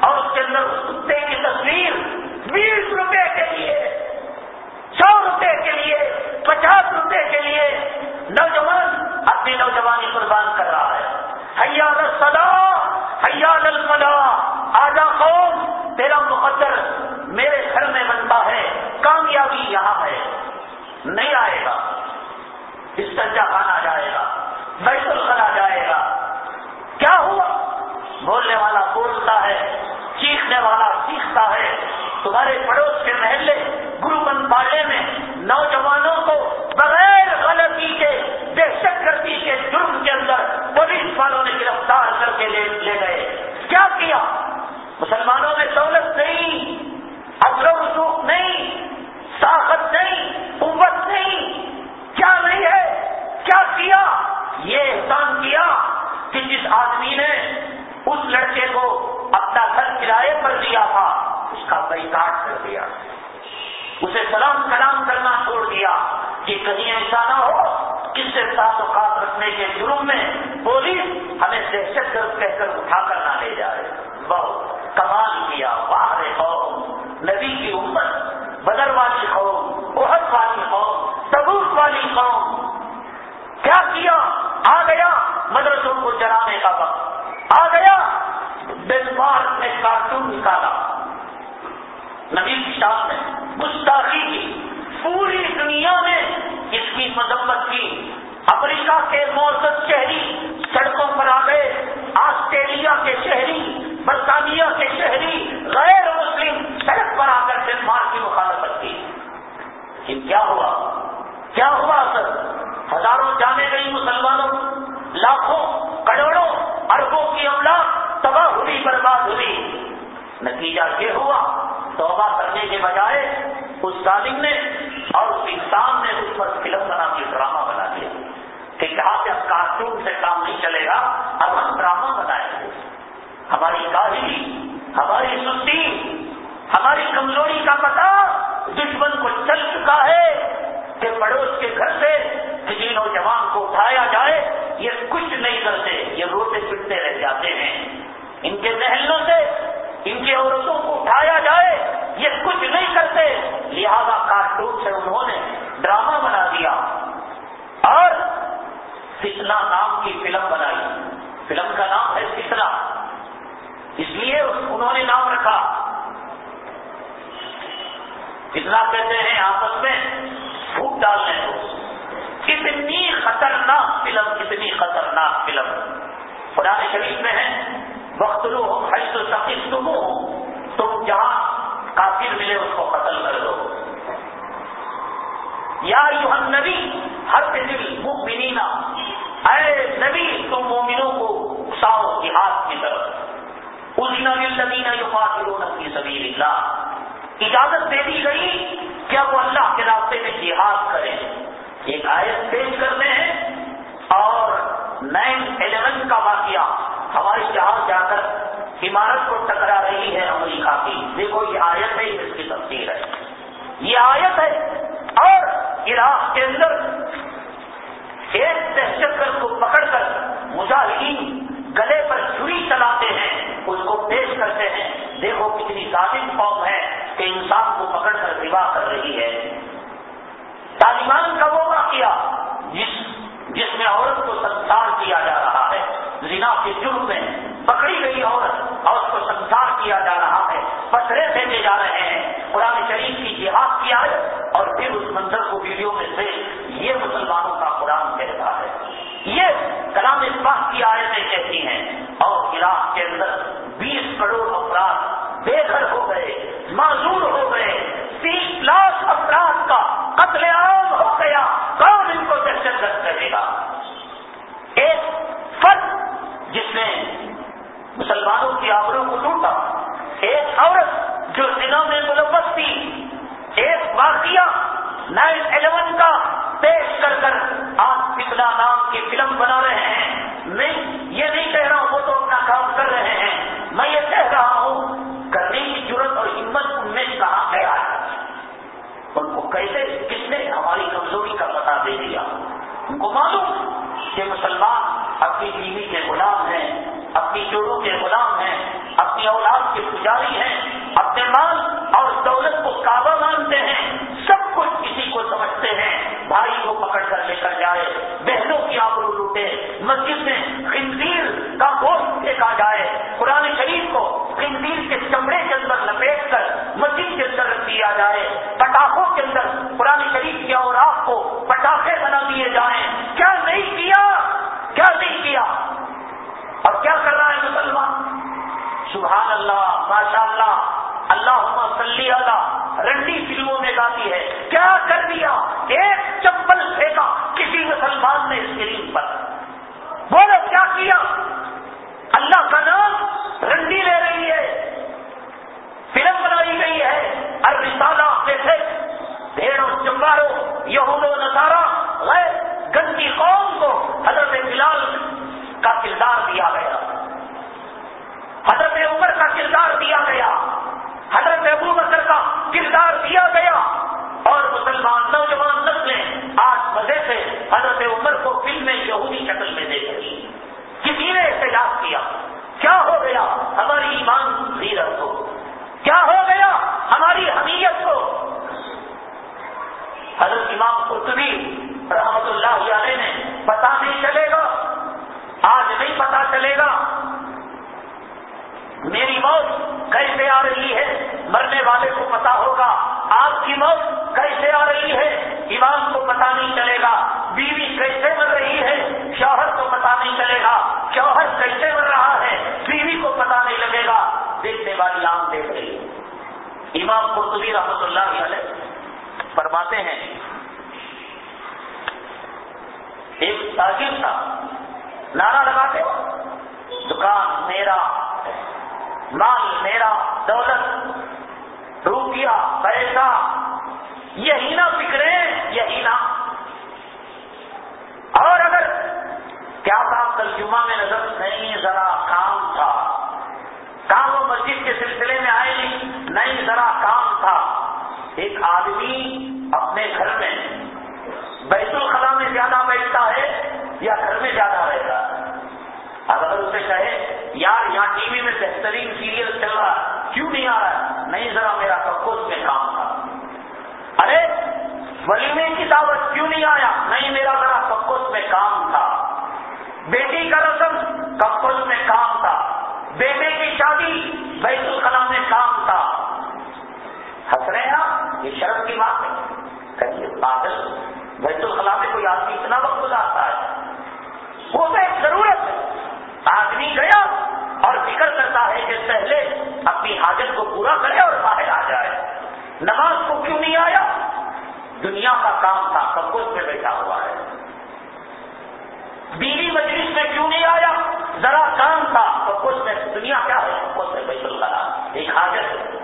اور اس کے اندر اس کتے کی تصویر بیس روپے کے لیے۔ سو روپے کے لیے، پچاس روپے کے لیے نوجوان اپنی نوجوانی قربان کر رہا ہے۔ حیال الصدا حیال الفلاح آجا قوم تیرا مقدر میرے گھر میں بنتا ہے، کامیابی یہاں ہے۔ نہیں آئے گا۔ استنجا خانہ جائے گا، بیت الخلا جائے گا۔ کیا ہوا؟ بولنے والا بولتا ہے، چیخنے والا سیکھتا ہے۔ تمہارے پڑوس کے محلے گرو بند پالے میں نوجوانوں کو بغیر غلطی کے، دہشت گردی کے جرم کے اندر پولیس والوں نے گرفتار کر کے لے گئے۔ کیا کیا؟ مسلمانوں میں دولت نہیں اثر و رسوخ نہیں طاقت نہیں قوت نہیں کیا نہیں ہے کیا کیا یہ احسان کیا کہ جس آدمی نے کلام کلام کرنا چھوڑ دیا کہ کہیں ایسا نہ ہو کس سے تعلقات رکھنے کے جرم میں پولیس ہمیں دہشت گرد کہہ کر اٹھا کر نہ لے جائے۔ بہت کمال کیا باہر قوم، نبی کی امت، بدر والی قوم، احد والی قوم تبوک والی قوم۔ کیا کیا؟ آ گیا مدرسوں کو جلانے کا وقت۔ آ گیا بینوار نے کارٹون نکالا۔ نبی کی شان میں گستاخی کی۔ پوری دنیا میں اس کی مذمت کی۔ امریکہ کے موسم شہری سڑکوں پر آ گئے، آسٹریلیا کے شہری، برطانیہ کے شہری، غیر مسلم سڑک پر آ کر ڈنمارک کی مخالفت کی۔ لیکن کیا ہوا؟ کیا ہوا سر ہزاروں جانے گئی مسلمانوں، لاکھوں، کروڑوں، اربوں کی عملہ تباہ ہوئی، برباد ہوئی۔ نتیجہ یہ ہوا توبہ کرنے کے بجائے اس ظالم نے اور اس انسان نے اس پر فلم بنا کے ڈرامہ بنا دیا۔ کہ کہا کہ اب کارٹون سے کام نہیں چلے گا، اب ہم ڈرامہ بنائیں گے۔ ہماری کاہلی، ہماری سستی، ہماری کمزوری کا پتا دشمن کو چل چکا ہے کہ پڑوس کے گھر سے کسی نوجوان کو اٹھایا جائے۔ یہ کچھ نہیں کرتے، یہ روتے پٹتے رہ جاتے ہیں۔ ان کے محلوں سے ان کی عورتوں کو اٹھایا جائے، یہ کچھ نہیں کرتے۔ لہذا کارٹون سے انہوں نے ڈرامہ بنا دیا اور فتنا نام کی فلم بنائی۔ فلم کا نام ہے فتنا اس لیے انہوں نے نام رکھا۔ فتنا کہتے ہیں آپس میں پھوٹ ڈالنے کو۔ کتنی خطرناک فلم، کتنی خطرناک فلم۔ قرآن شریف میں ہے۔ وقت لو حج تو سخت تم تم جہاں کافر ملے اس کو قتل کر دو۔ یا یو نبی ہر دل مبینہ اے نبی، تم مومنوں کو اکساؤ جہاد کی طرف۔ اس نبی نبینہ یو فاطر نبی سبیل اللہ اجازت دے دی گئی کیا وہ اللہ کے راستے میں جہاد کرے ایک آیت پیش کرتے ہیں اور نائن الیون کا واقعہ۔ ہماری جہاز جا کر عمارت کو ٹکرا رہی ہے امریکہ کی۔ دیکھو، یہ آیت ہے اس کی تفصیل ہے۔ یہ آیت ہے اور عراق کے اندر ایک دہشت گرد کو پکڑ کر مجاہدین گلے پر چھری چلاتے ہیں، اس کو پیش کرتے ہیں۔ دیکھو، کتنی ظالم قوم ہے کہ انسان کو پکڑ کر روا کر رہی ہے۔ طالبان کا وہ واقعہ جس جس میں عورت کو سنسار کیا جا رہا ہے۔ زنا کے جرم میں پکڑی گئی عورت اور اس کو سنسار کیا جا رہا ہے پتھرے پھینکے جا رہے ہیں۔ قرآن شریف کی جہاد کیا ہے اور پھر اس منظر کو ویڈیو میں سے یہ مسلمانوں کا قرآن کہتا ہے۔ یہ کلام اسباق کی آیتیں کہتی ہیں۔ اور عراق کے اندر بیس کروڑ افراد بے گھر ہو گئے، معذور ہو گئے۔ تیس لاکھ افراد کا قتل عام ہو گیا۔ کون ان کو دہشت گرد کرے گا؟ ایک فرد جس نے مسلمانوں کی آبروں کو ٹوٹا، ایک عورت جو دنوں میں ملوث تھی، ایک واقعہ نائن الیون کا پیش کر کر آپ پتلا نام کی فلم بنا رہے ہیں۔ میں یہ نہیں کہہ رہا ہوں، وہ تو اپنا کام کر رہے ہیں۔ میں یہ کہہ رہا ہوں، کرنے کی ضرورت اور ہمت ان میں کہاں گیا ان کو کیسے کس نے ہماری کمزوری کا پتا دے دیا؟ ان کو معلوم کہ مسلمان اپنی بیوی کے غلام ہیں، اپنی جوڑوں کے غلام ہیں، اپنی اولاد کے پجاری ہیں، اپنے مال اور دولت کو کعبہ مانتے ہیں، سب کچھ کسی کو سمجھتے ہیں۔ بھائی کو پکڑ کر لے کر جائے، بہنوں کی آبرو لوٹے، مسجد میں خنزیر کا گوشت پھینکا جائے، قرآن شریف کو خنزیر کے چمڑے کے اندر لپیٹ کر مسجد کے اندر رکھ دیا جائے، پٹاخوں کے اندر قرآن شریف کی اور آپ پٹاخے بنا دیے جائیں۔ کیا نہیں کیا؟ کیا نہیں کیا؟ اور کیا کر رہا ہے مسلمان؟ سبحان اللہ ماشاء اللہ اللہ صلی اللہ رنڈی فلموں میں گاتی ہے۔ کیا کر دیا؟ ایک چپل پھینکا کسی مسلمان نے اسکرین پر۔ بولو، کیا کیا؟ اللہ کا نام رنڈی لے رہی ہے۔ فلم بنائی گئی ہے۔ اربی سالہ جیسے بھیڑوں چمباروں یہود و نسارا غیر گندی قوم کو حضرت بلال کا کردار دیا گیا۔ حضرت عمر کا کردار دیا گیا۔ حضرت ابو بکر کا کردار دیا گیا۔ اور پردے سے حضرت عمر کو فلمیں یہودی شکل میں دیکھ رہی کسی نے احتجاج کیا؟ کیا ہو گیا ہماری ایمان سیرت کو؟ کیا ہو گیا ہماری حمیت کو؟ حضرت امام قرطبی رحمت اللہ علیہ نے پتا نہیں چلے گا۔ آج نہیں پتا چلے گا۔ میری موت کیسے آ رہی ہے؟ مرنے والے کو پتا ہوگا۔ آپ کی موت کیسے آ رہی ہے؟ امام کو پتا نہیں چلے گا۔ بیوی کیسے مر رہی ہے؟ شوہر کو پتا نہیں چلے گا۔ شوہر کیسے مر رہا ہے؟ بیوی کو پتا نہیں لگے گا۔ دیکھنے والی آم دیکھ رہی ہے۔ امام قرطبی رحمت اللہ علیہ فرماتے ہیں۔ ایک تاجر تھا۔ نعرہ لگاتے دکان میرا، مال میرا، دولت، روپیہ، پیسہ۔ یہی نہ بکرے یہی نہ۔ اور اگر ایک آدمی اپنے گھر میں بیت الخلا میں زیادہ بیٹھتا ہے یا گھر میں زیادہ رہتا ہے؟ اگر اسے کہے، یار، یہاں ٹی وی میں بہترین سیریل چل رہا کیوں نہیں آ رہا نہیں ذرا، میرا کپوز میں کام تھا۔ ارے ولیمے کی دعوت کیوں نہیں آیا؟ نہیں، میرا ذرا کپوز میں کام تھا۔ بیٹی کا رسم کپوز میں کام تھا۔ بیٹے کی شادی بیت الخلا میں کام تھا۔ ہنس رہے ہیں یہ شرم کی بات ہے۔ کہیے پاگل بیت الخلا میں کوئی آدمی اتنا وقت گزارتا ہے؟ وہ تو ایک ضرورت ہے۔ آدمی گیا اور فکر کرتا ہے کہ پہلے اپنی حاجت کو پورا کرے اور باہر آ جائے۔ نماز کو کیوں نہیں آیا؟ دنیا کا کام تھا، سب میں بیٹھا ہوا ہے۔ بیوی مجلس میں کیوں نہیں آیا؟ ذرا کام تھا، سب میں دنیا کیا ہے؟ سب کچھ میں بیٹھ اللہ ایک حاجت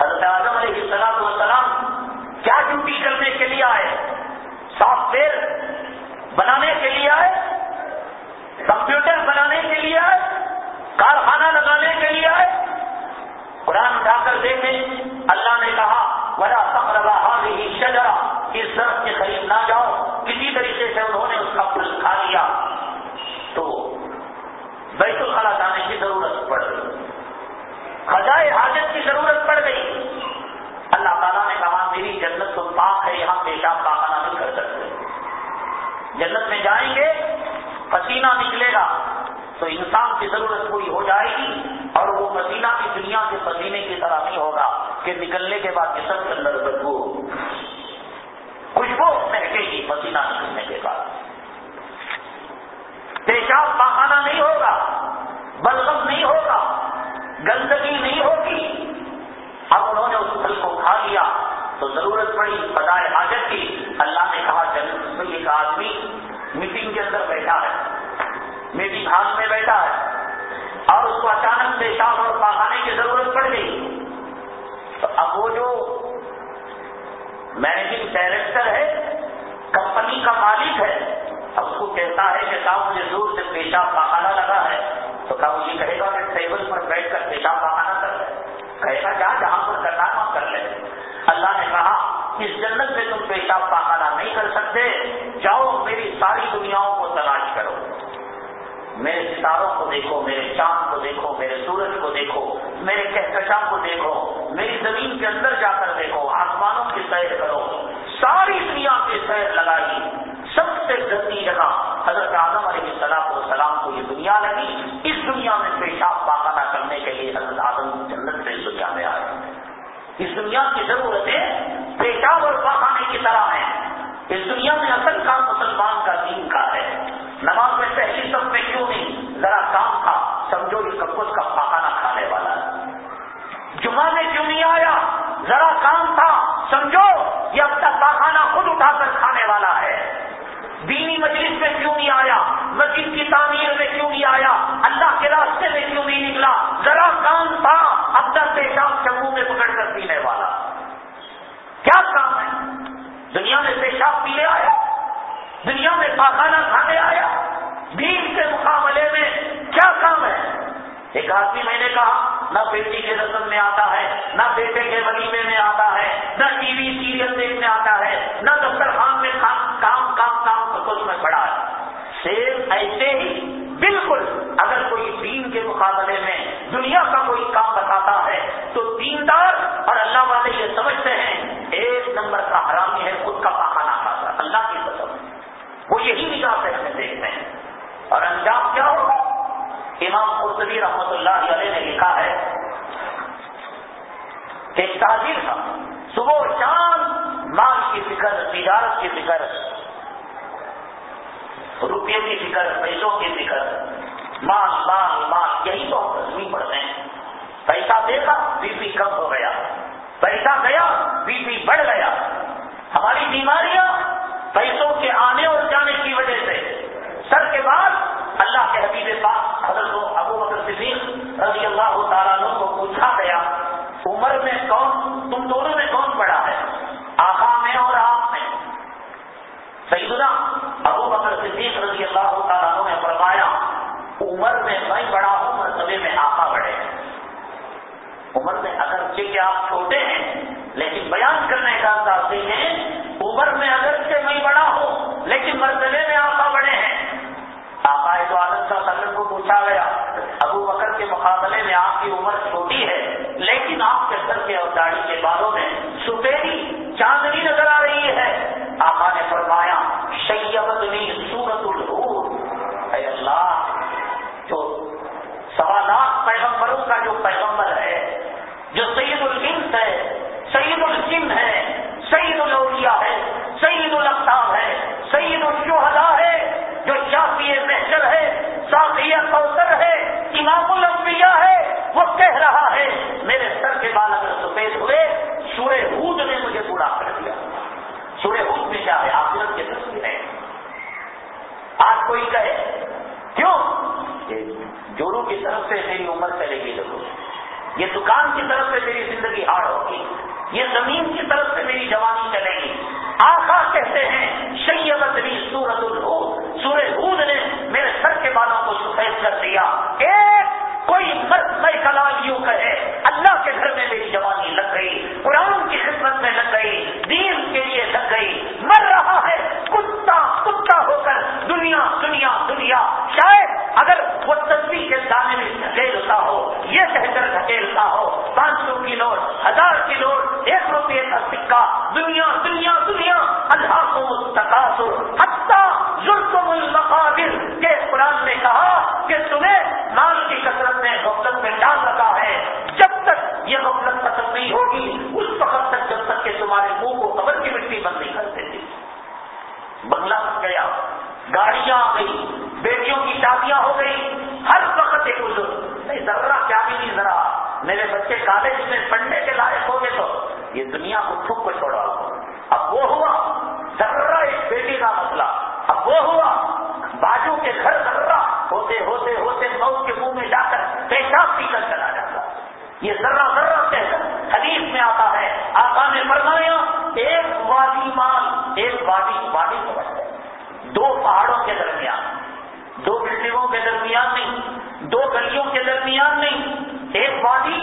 حضرت اعظم علیہ السلام والسلام کیا ڈیوٹی کرنے کے لیے آئے؟ سافٹ ویئر بنانے کے لیے آئے؟ کمپیوٹر بنانے کے لیے آئے؟ کارخانہ لگانے کے لیے آئے؟ قرآن اٹھا کر دیکھیں، اللہ نے کہا بڑا سب رہا رہی شجرا اس درخت کے قریب نہ جاؤ۔ کسی طریقے سے انہوں نے اس کا پھل کھا لیا۔ تو بیت الخلا جانے کی ضرورت پڑ گئی۔ خزائے حاجت کی ضرورت پڑ گئی۔ اللہ تعالیٰ نے کہا، میری جنت تو پاک ہے، یہاں پیشاب پاخانہ نہیں کر سکتے۔ جنت میں جائیں گے، پسینہ نکلے گا، تو انسان کی ضرورت پوری ہو جائے گی اور وہ پسینہ کی دنیا کے پسینے کی طرح نہیں ہوگا کہ نکلنے کے بعد جسم کے اندر بدبو، خوشبو مہکے گی پسینہ نکلنے کے بعد۔ پیشاب پاخانہ نہیں ہوگا۔ بلغم نہیں ہوگا، گندگی نہیں ہوگی۔ اب انہوں نے اس پھل کو کھا لیا، تو ضرورت پڑی بدائے حاجت کی۔ اللہ نے کہا جنت ایک آدمی میٹنگ کے اندر بیٹھا ہے، میٹنگ ہال میں بیٹھا ہے، اور اس کو اچانک پیشاب اور پاخانے کی ضرورت پڑ گئی۔ تو اب وہ جو مینیجنگ ڈائریکٹر ہے کمپنی کا مالک ہے، اب اس کو کہتا ہے کہ کہا مجھے دور سے پیشاب پاخانہ لگا ہے۔ تو کہا وہ یہ کہے گا کہ ٹیبل پر بیٹھ کر پیشاب پاخانہ کر لے؟ کہے گا جا، جہاں پر کرنا وہاں کر لے۔ اللہ نے کہا، اس جنت میں تم پیشاب پاخانہ نہیں کر سکتے۔ جاؤ، میری ساری دنیاؤں کو تلاش کرو۔ میرے ستاروں کو دیکھو، میرے چاند کو دیکھو، میرے سورج کو دیکھو، میرے کہکشاں کو دیکھو، میری زمین کے اندر جا کر دیکھو، آسمانوں کی سیر کرو۔ ساری دنیا کی سیر لگائی۔ سب سے گندی جگہ حضرت اعظم علیہ السلام و کو یہ دنیا لگی اس دنیا میں پیشاب پاخانہ کرنے کے لیے حضرت اعظم جنت سے اس دنیا میں آئے اس دنیا کی ضرورتیں پیشاب اور پاخانے کی طرح ہیں۔ اس دنیا میں اصل کام مسلمان کا دین کا ہے۔ نماز میں پہلی سب میں کیوں نہیں؟ ذرا کام تھا سمجھو یہ کپوس کا پاخانہ کھانے والا ہے۔ جمعہ میں کیوں نہیں آیا؟ ذرا کام تھا، سمجھو یہ اپنا پاخانہ خود اٹھا کر کھانے والا ہے۔ دینی مجلس میں کیوں نہیں آیا؟ مسجد کی تعمیر میں کیوں نہیں آیا؟ اللہ کے راستے میں کیوں نہیں نکلا؟ ذرا کام تھا اپنا پیشاب چمو میں پکڑ کر پینے والا۔ کیا کام ہے؟ دنیا میں پیشاب پینے آیا؟ دنیا میں پاخانہ کھانے آیا؟ دین کے مقابلے میں کیا کام ہے؟ ایک آدمی میں نے کہا، نہ بیٹی کے رسم میں آتا ہے، نہ بیٹے کے ولیمے میں آتا ہے، نہ ٹی وی سیریل دیکھنے آتا ہے، نہ دفتر خان میں کام کام یہی بالکل اگر کوئی دین کے مقابلے میں دنیا کا کوئی کام بتاتا ہے، تو دیندار اور اللہ والے یہ سمجھتے ہیں، ایک نمبر کا حرامی ہے، خود کا پاخانہ کھاتا اللہ کی قسم۔ وہ یہی نگاہ سے دیکھتے ہیں۔ اور انجام کیا ہو امام قرطبی رحمت اللہ علیہ نے لکھا ہے کہ تاجر تھا۔ صبح شام مال کی فکر، تجارت کی فکر، روپیے کی فکر، پیسوں کی فکر، مال مال مال، یہی تو ہم تصویر پڑھتے ہیں۔ پیسہ دے گا بی پی کم ہو گیا۔ پیسہ گیا، بی پی بڑھ گیا۔ ہماری بیماریاں پیسوں کے آنے اور جانے کی وجہ سے۔ سر کے بعد اللہ کے حبیب پاک حضرت ابو بکر صدیق رضی اللہ تعالیٰ کو پوچھا گیا، عمر میں کون، تم دونوں میں کون پڑا ہے؟ آقا میں اور آپ میں۔ سیدنا ابو بکر صدیق رضی اللہ تعالیٰ نے فرمایا، عمر میں میں بڑا ہوں، مرتبے میں آقا بڑے ہیں۔ عمر میں اگرچہ کہ آپ چھوٹے ہیں، لیکن بیان کرنے کا انداز ہیں عمر میں اگرچہ میں بڑا ہوں، لیکن مرتبے میں آقا بڑے ہیں۔ آقا جو عالم صاحب وسلم کو پوچھا گیا، ابو بکر کے مقابلے میں آپ کی عمر چھوٹی ہے، لیکن آپ کے سر کے اور داڑھی کے بالوں میں سفیدی چاندنی نظر آ رہی ہے۔ آقا نے فرمایا شیبتنی سورت الحور۔ اے اللہ، جو سوا لاکھ پیغمبروں کا جو پیغمبر ہے، جو سید الجنس ہے، سید الجن ہے سعید الاولیاء ہے سعید الفتاب ہے سعید الشہداء ہے جو شافی محشر ہے، صافیہ کوثر ہے، امام الانبیاء ہے، وہ کہہ رہا ہے، میرے سر کے بال اگر سفید ہوئے، سورہ ہود نے مجھے بوڑھا کر دیا۔ سورہ ہود میں کیا ہے آخرت کے تصویر ہے آج کوئی کہے، کیوں؟ جورو کی طرف سے میری عمر چلے گی لوگوں یہ دکان کی طرف سے میری زندگی ہار ہوگی، یہ زمین کی طرف سے میری جوانی چلے گی۔ آخا کہتے ہیں سید بھی سورت الحود سورہ ہود نے میرے سر کے بالوں کو سفید کر دیا۔ ایک کوئی مرد میں کلام یوں کہے اللہ کے گھر میں میری جوانی لگ گئی، قرآن کی خدمت میں لگ گئی، دین کے لیے لگ گئی، مر رہا ہے، کتا کتا ہو کر، دنیا دنیا دنیا۔ شاید اگر وہ تصویر کے دانے میں دھکیلتا ہو، یہ کہہ کر دھکیلتا ہو پانچ سو کی نوٹ ہزار کی نوٹ ایک روپے کا سکہ، دنیا دنیا دنیا، اللہ کو تقاصر ظلم المقابر کے قرآن نے کہا کہ تمہیں مال کی کثرت میں غفلت میں ڈال رکھا ہے۔ جب تک یہ غفلت ختم نہیں ہوگی، اس وقت تک جب تک کہ تمہارے منہ کو قبر کی مٹی بند نہیں کر دیتی بنگلہ بن گیا۔ گاڑیاں آ گئی بیٹیوں کی شادیاں ہو گئی ہر وقت ایک نہیں ذرا کیا بھی نہیں ذرا میرے بچے کالج میں پڑھنے کے لائق ہو گئے تو یہ دنیا کو تھوک کو چھوڑا اب وہ ہوا۔ ذرا ایک بیٹی کا مسئلہ۔ وہ ہوا۔ باجو کے گھر ذرا ہوتے ہوتے ہوتے موت کے منہ میں جا کر پیشاب پی کر چلا جاتا۔ یہ ذرا ذرا کہہ کر حدیث میں آتا ہے۔ آقا نے فرمایا، ایک وادی مان ایک وادی وادی سمجھتے دو پہاڑوں کے درمیان، دو بلڈنگوں کے درمیان نہیں، دو گلیوں کے درمیان نہیں ایک وادی،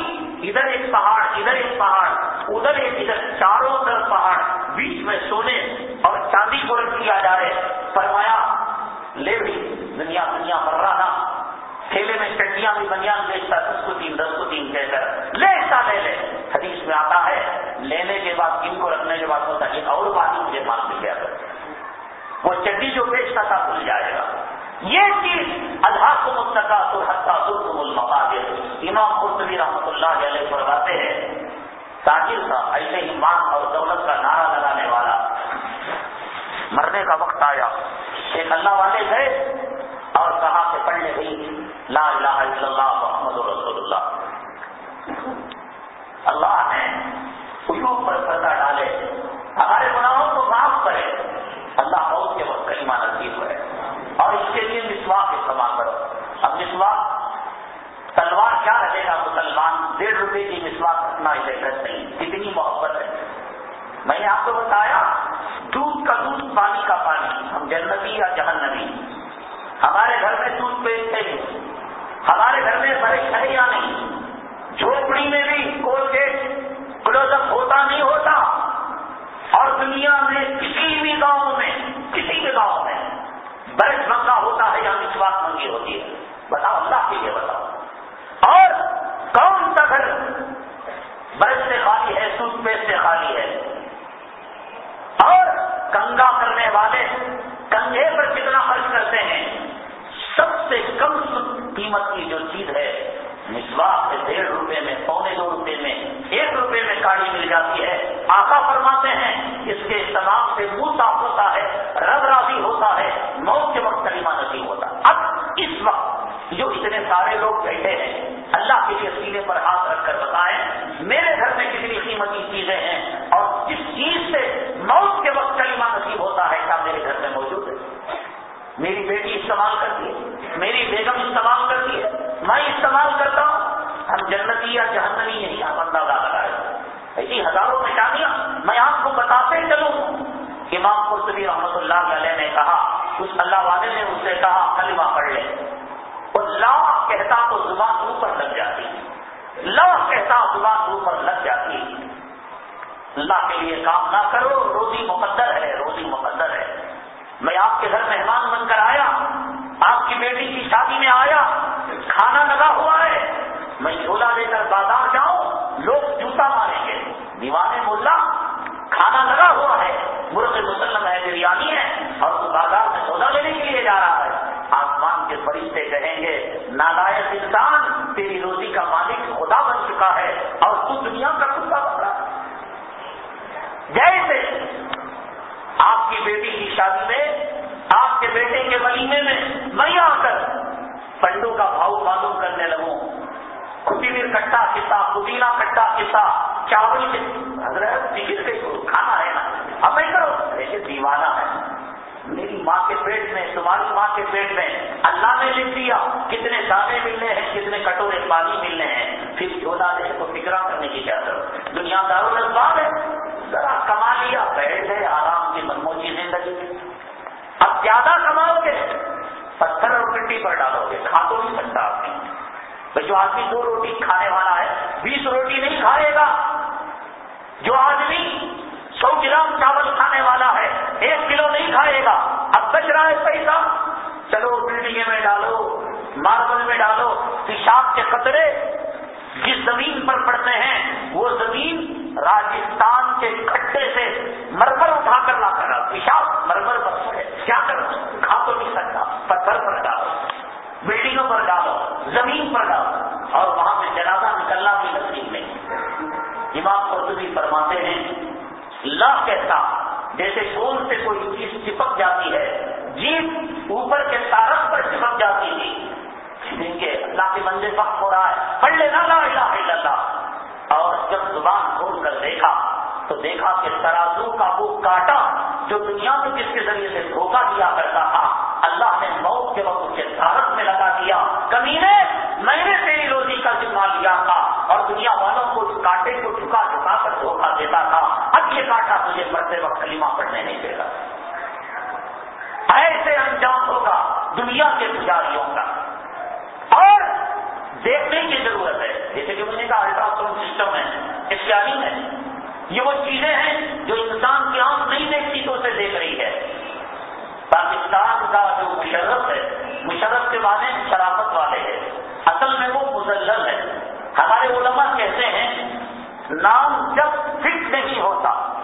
ادھر ایک پہاڑ، ادھر ایک پہاڑ، ادھر ایک، ادھر چاروں طرف پہاڑ، بیچ میں سونے اور چاندی کو رکھ کیا جا رہے۔ فرمایا، لے بھی دنیا دنیا رہا ٹھیلے میں چٹیاں بھی بنیاد بیچتا دس کو تین، دس کو تین کہہ کر۔ لے لے لے۔ حدیث میں آتا ہے، لینے کے بعد کن کو رکھنے کے بعد ہوتا ہے اور بات مجھے مال مل گیا وہ چٹی جو بیچتا تھا، بھول جائے گا۔ یہ چیز اللہ کو مستقا تو حتہ ترک المقابل امام قرطبی رحمۃ اللہ علیہ فرماتے ہیں، تاجر تھا ایسے ایمان اور دولت کا نعرہ لگانے والا۔ مرنے کا وقت آیا۔ ایک اللہ والے گئے اور کہاں سے پڑھنے گئی لا الہ الا اللہ محمد رسول اللہ۔ اللہ نے خوشبو پر پردہ ڈالے۔ ہمارے گناہوں کو معاف کرے۔ اللہ بہت کے وقت کہیں نصیب ہے اور اس کے لیے مسواک استعمال کرو۔ اب مسواک تلوار کیا رہے گا؟ مسلمان ڈیڑھ روپے کی مسواک رکھنا اجازت نہیں، کتنی محبت ہے۔ میں نے آپ کو بتایا، دودھ کا دودھ پانی کا پانی، ہم جنتی یا جہنمی۔ ہمارے گھر میں دودھ پیستے نہیں ہمارے گھر میں بڑے ہے یا نہیں جھوپڑی میں بھی کولگیٹ کلوز اپ ہوتا نہیں ہوتا اور دنیا میں کسی بھی گاؤں میں کسی بھی گاؤں میں برش بنگا ہوتا ہے یا مسواک منگی ہوتی ہے۔ بتاؤ اللہ کے لیے بتاؤ۔ اور کون سا گھر برف سے خالی ہے ٹوتھ پیسٹ سے خالی ہے؟ اور کنگا کرنے والے کنگے پر کتنا خرچ کرتے ہیں؟ سب سے کم قیمت کی جو چیز ہے، مسواک ڈیڑھ روپے میں، پونے دو روپے میں، ایک روپے میں کاڑی مل جاتی ہے۔ آقا فرماتے ہیں، اس کے استعمال سے منہ صاف ہوتا ہے رب راضی ہوتا ہے۔ موت کے وقت کلیمہ نصیب ہوتا۔ اب اس وقت جو اتنے سارے لوگ بیٹھے ہیں، اللہ کے لیے سینے پر ہاتھ رکھ کر بتائیں، میرے گھر میں کتنی قیمتی چیزیں ہیں اور جس چیز سے موت کے وقت کلیمہ نصیب ہوتا ہے، کیا میرے گھر میں موجود ہے؟ میری بیٹی استعمال کرتی ہے، میری بیگم استعمال کرتی ہے، میں استعمال کرتا ہوں۔ ہم جنتی یا جہنمی نہیں آپ اندازہ لگائے ایسی ہزاروں نشانیاں میں آپ کو بتاتے چلوں۔ امام قرطبی رحمۃ اللہ علیہ نے کہا، اس اللہ والے نے اس سے کہا، کلمہ پڑھ لے۔ اور لا کہتا تو زبان منہ پر لگ جاتی۔ لا کہتا زبان منہ پر لگ جاتی۔ اللہ کے لیے کام نہ کرو، روزی مقدر ہے، روزی مقدر ہے۔ میں آپ کے گھر مہمان بن کر آیا، آپ کی بیٹی کی شادی میں آیا، کھانا لگا ہوا ہے۔ میں جھولا لے کر بازار جاؤں، لوگ جوتا ماریں گے۔ دیوانے ملا کھانا لگا ہوا ہے، مرغ مسلم ہے، بریانی ہے، اور تو بازار میں سودا لینے کے لیے جا رہا ہے۔ آسمان کے فرشتے کہیں گے، نالائق انسان، تیری روزی کا مالک خدا بن چکا ہے، اور تو دنیا کا کتا بن رہا ہے۔ جیسے آپ کی بیٹی کی شادی میں، آپ کے بیٹے کے ولیمے میں میں آ کر پنڈو کا بھاؤ معلوم کرنے لگوں۔ خدیر کٹا قصہ پودینہ کٹا قصہ چاول کے حضرت کھانا ہے نا۔ اب میں کرو لیکن دیوانہ ہے۔ میری ماں کے پیٹ میں تمہاری ماں کے پیٹ میں اللہ نے لکھ دیا۔ کتنے دانے ملنے ہیں، کتنے کٹورے پانی ملنے ہیں۔ پھر جھولا لے کو فکرا کرنے کی کیا ضرورت دنیا دارو نظباب ہے۔ ذرا کما لیا، بیٹھ گئے، آرام کی منموچی زندگی اب زیادہ کماؤ گے، پتھر اور مٹی پر ڈالو گے کھا تو نہیں سکتا جو آدمی دو روٹی کھانے والا ہے، بیس روٹی نہیں کھائے گا۔ جو آدمی سو گرام چاول کھانے والا ہے، ایک کلو نہیں کھائے گا۔ اب بچ رہا ہے پیسہ۔ چلو بلڈنگ میں ڈالو، ماربل میں ڈالو، پیشاب کے قطرے جس زمین پر پڑتے ہیں، وہ زمین راجستھان کے کھٹے سے مرمر اٹھا کر لا کر پیشاب مرمر پر ہے۔ کیا کرو کھا تو نہیں سکتا، پتھر پر ڈالو۔ بلڈنگوں پر ڈالو، زمین پر ڈالو، اور وہاں سے جنازہ نکلنا بھی نصیب نہیں۔ امام قرطبی فرماتے ہیں، اللہ کہتا جیسے کون سے کوئی چیز چپک جاتی ہے جیت اوپر کے تارک پر چپک جاتی تھی اللہ کے بندے وقت ہو رہا ہے، پڑھ لینا لا الہ الا اللہ۔ اور جب زبان کھول کر دیکھا تو دیکھا کہ ترازو کا وہ کاٹا جو دنیا میں جس کے ذریعے سے دھوکہ دیا کرتا تھا، اللہ نے موت کے وقت کے دھارت میں لگا دیا۔ کمی نے میں نے تیری روزی کا ذمہ لیا تھا اور دنیا والوں کو اس کاٹے کو چکا چکا کر دھوکہ دیتا تھا۔ اب یہ کاٹا تجھے مرتے وقت کلیمہ پڑھنے نہیں دے گا۔ ایسے انجام ہوگا دنیا کے پجاریوں کا۔ اور دیکھنے کی ضرورت ہے۔ جیسے کہ مجھے کا الٹراساؤنڈ سسٹم ہے اسکیننگ ہے۔ یہ وہ چیزیں ہیں جو انسان کی آنکھ نہیں دیکھتی تو اسے دیکھ رہی ہے۔ پاکستان کا جو مشرف ہے، مشرف کے معنی شرافت والے ہیں۔ اصل میں وہ مسلم ہے۔ ہمارے علماء کہتے ہیں، نام جب فٹ نہیں ہوتا،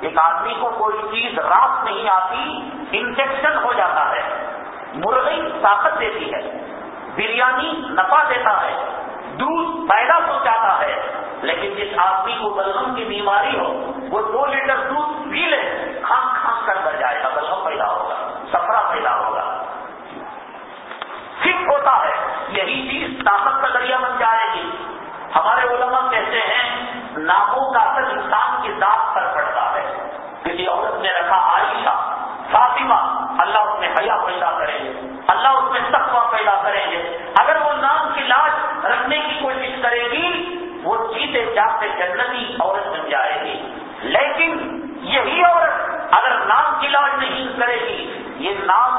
ایک آدمی کو کوئی چیز رات نہیں آتی، انفیکشن ہو جاتا ہے، مرغی طاقت دیتی ہے، بریانی نفع دیتا ہے۔ دودھ پیدا پہنچاتا ہے، لیکن جس آدمی کو بلغم کی بیماری ہو، وہ دو لیٹر دودھ پی لے کھان کھان کر بڑھ جائے گا، بلغم پیدا ہوگا سفرا پیدا ہوگا۔ فٹ ہوتا ہے، یہی چیز طاقت کا ذریعہ بن جائے گی۔ ہمارے علماء کہتے ہیں ناموں کا اثر انسان کی ذات پر پڑتا ہے۔ کسی عورت نے رکھا عائشہ فاطمہ، اللہ اس میں حیا پیدا کریں گے۔ اللہ اس میں تقوی پیدا کریں گے۔ اگر وہ نام کی لاش رکھنے کی کوشش کرے گی، وہ جیتے جاتے جنتی عورت بن جائے گی۔ لیکن یہی عورت اگر نام کی لاج نہیں کرے گی، یہ نام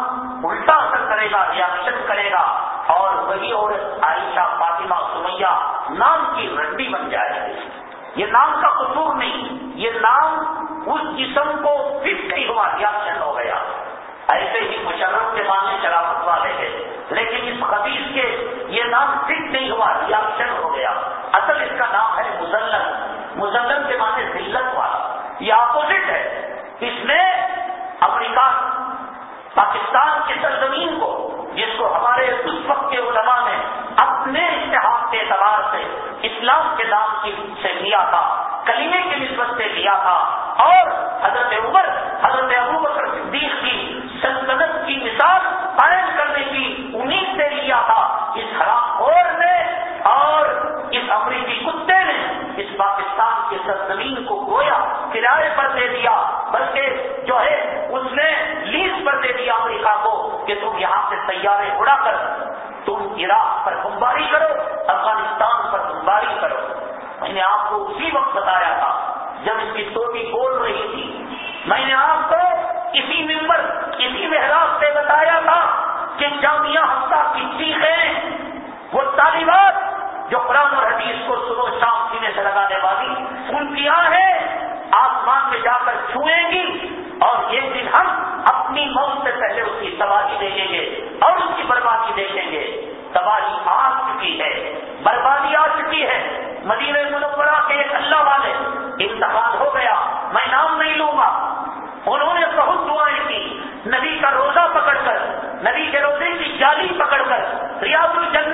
الٹا اثر کرے گا، ریاکشن کرے گا۔ اور وہی عورت عائشہ، فاطمہ، سمیہ نام کی رڈی بن جائے گی۔ یہ نام کا قصور نہیں، یہ نام اس جسم کو فٹ نہیں ہوا ریاکشن ہو گیا۔ ایسے ہی مشرف کے معنی شرافت والے ہیں لیکن اس خبیص کے یہ نام فٹ نہیں ہوا ریاکشن ہو گیا۔ اصل اس کا نام ہے مزلن مزلن کے معنی ذلت والا۔ یہ اپوزٹ ہے۔ اس نے امریکہ پاکستان کی سرزمین کو، جس کو ہمارے اس وقت کے علماء نے اپنے اتحاد کے اعتبار سے اسلام کے نام کی سے لیا تھا، کلیمے کی نسبت سے لیا تھا، اور حضرت عمر، حضرت ابو بکر صدیق کی سلطنت کی مثال قائم کرنے کی امید سے لیا تھا، اس حرام اور نے اور اس امریکی کتے نے اس پاکستان کی سرزمین کو گویا کرائے پر دے دیا، بلکہ جو ہے، اس نے لیز پر دے دیا امریکہ کو کہ تم یہاں سے تیارے اڑا کر تم عراق پر بمباری کرو، افغانستان پر بمباری کرو۔ میں نے آپ کو اسی وقت بتایا تھا، جب اس کی ٹوپی بول رہی تھی۔ میں نے آپ کو اسی ممبر، اسی محراب سے بتایا تھا کہ جامعہ ہفتہ کی چیخیں وہ طالبات جو قرآن اور حدیث کو سنو شام سینے سے لگانے والی ان کی آہیں آسمان میں جا کر چھوئیں گی اور ایک دن ہم اپنی موت سے پہلے اس کی تباہی دیکھیں گے اور اس کی بربادی دیکھیں گے۔ تباہی آ چکی ہے، بربادی آ چکی ہے۔ مدینہ منورہ کے ایک اللہ والے انتقال ہو گیا، میں نام نہیں لوں گا۔ انہوں نے بہت دعائیں کی، نبی کا روزہ پکڑ کر، نبی کے روزے کی جالی پکڑ کر، ریاض الجنہ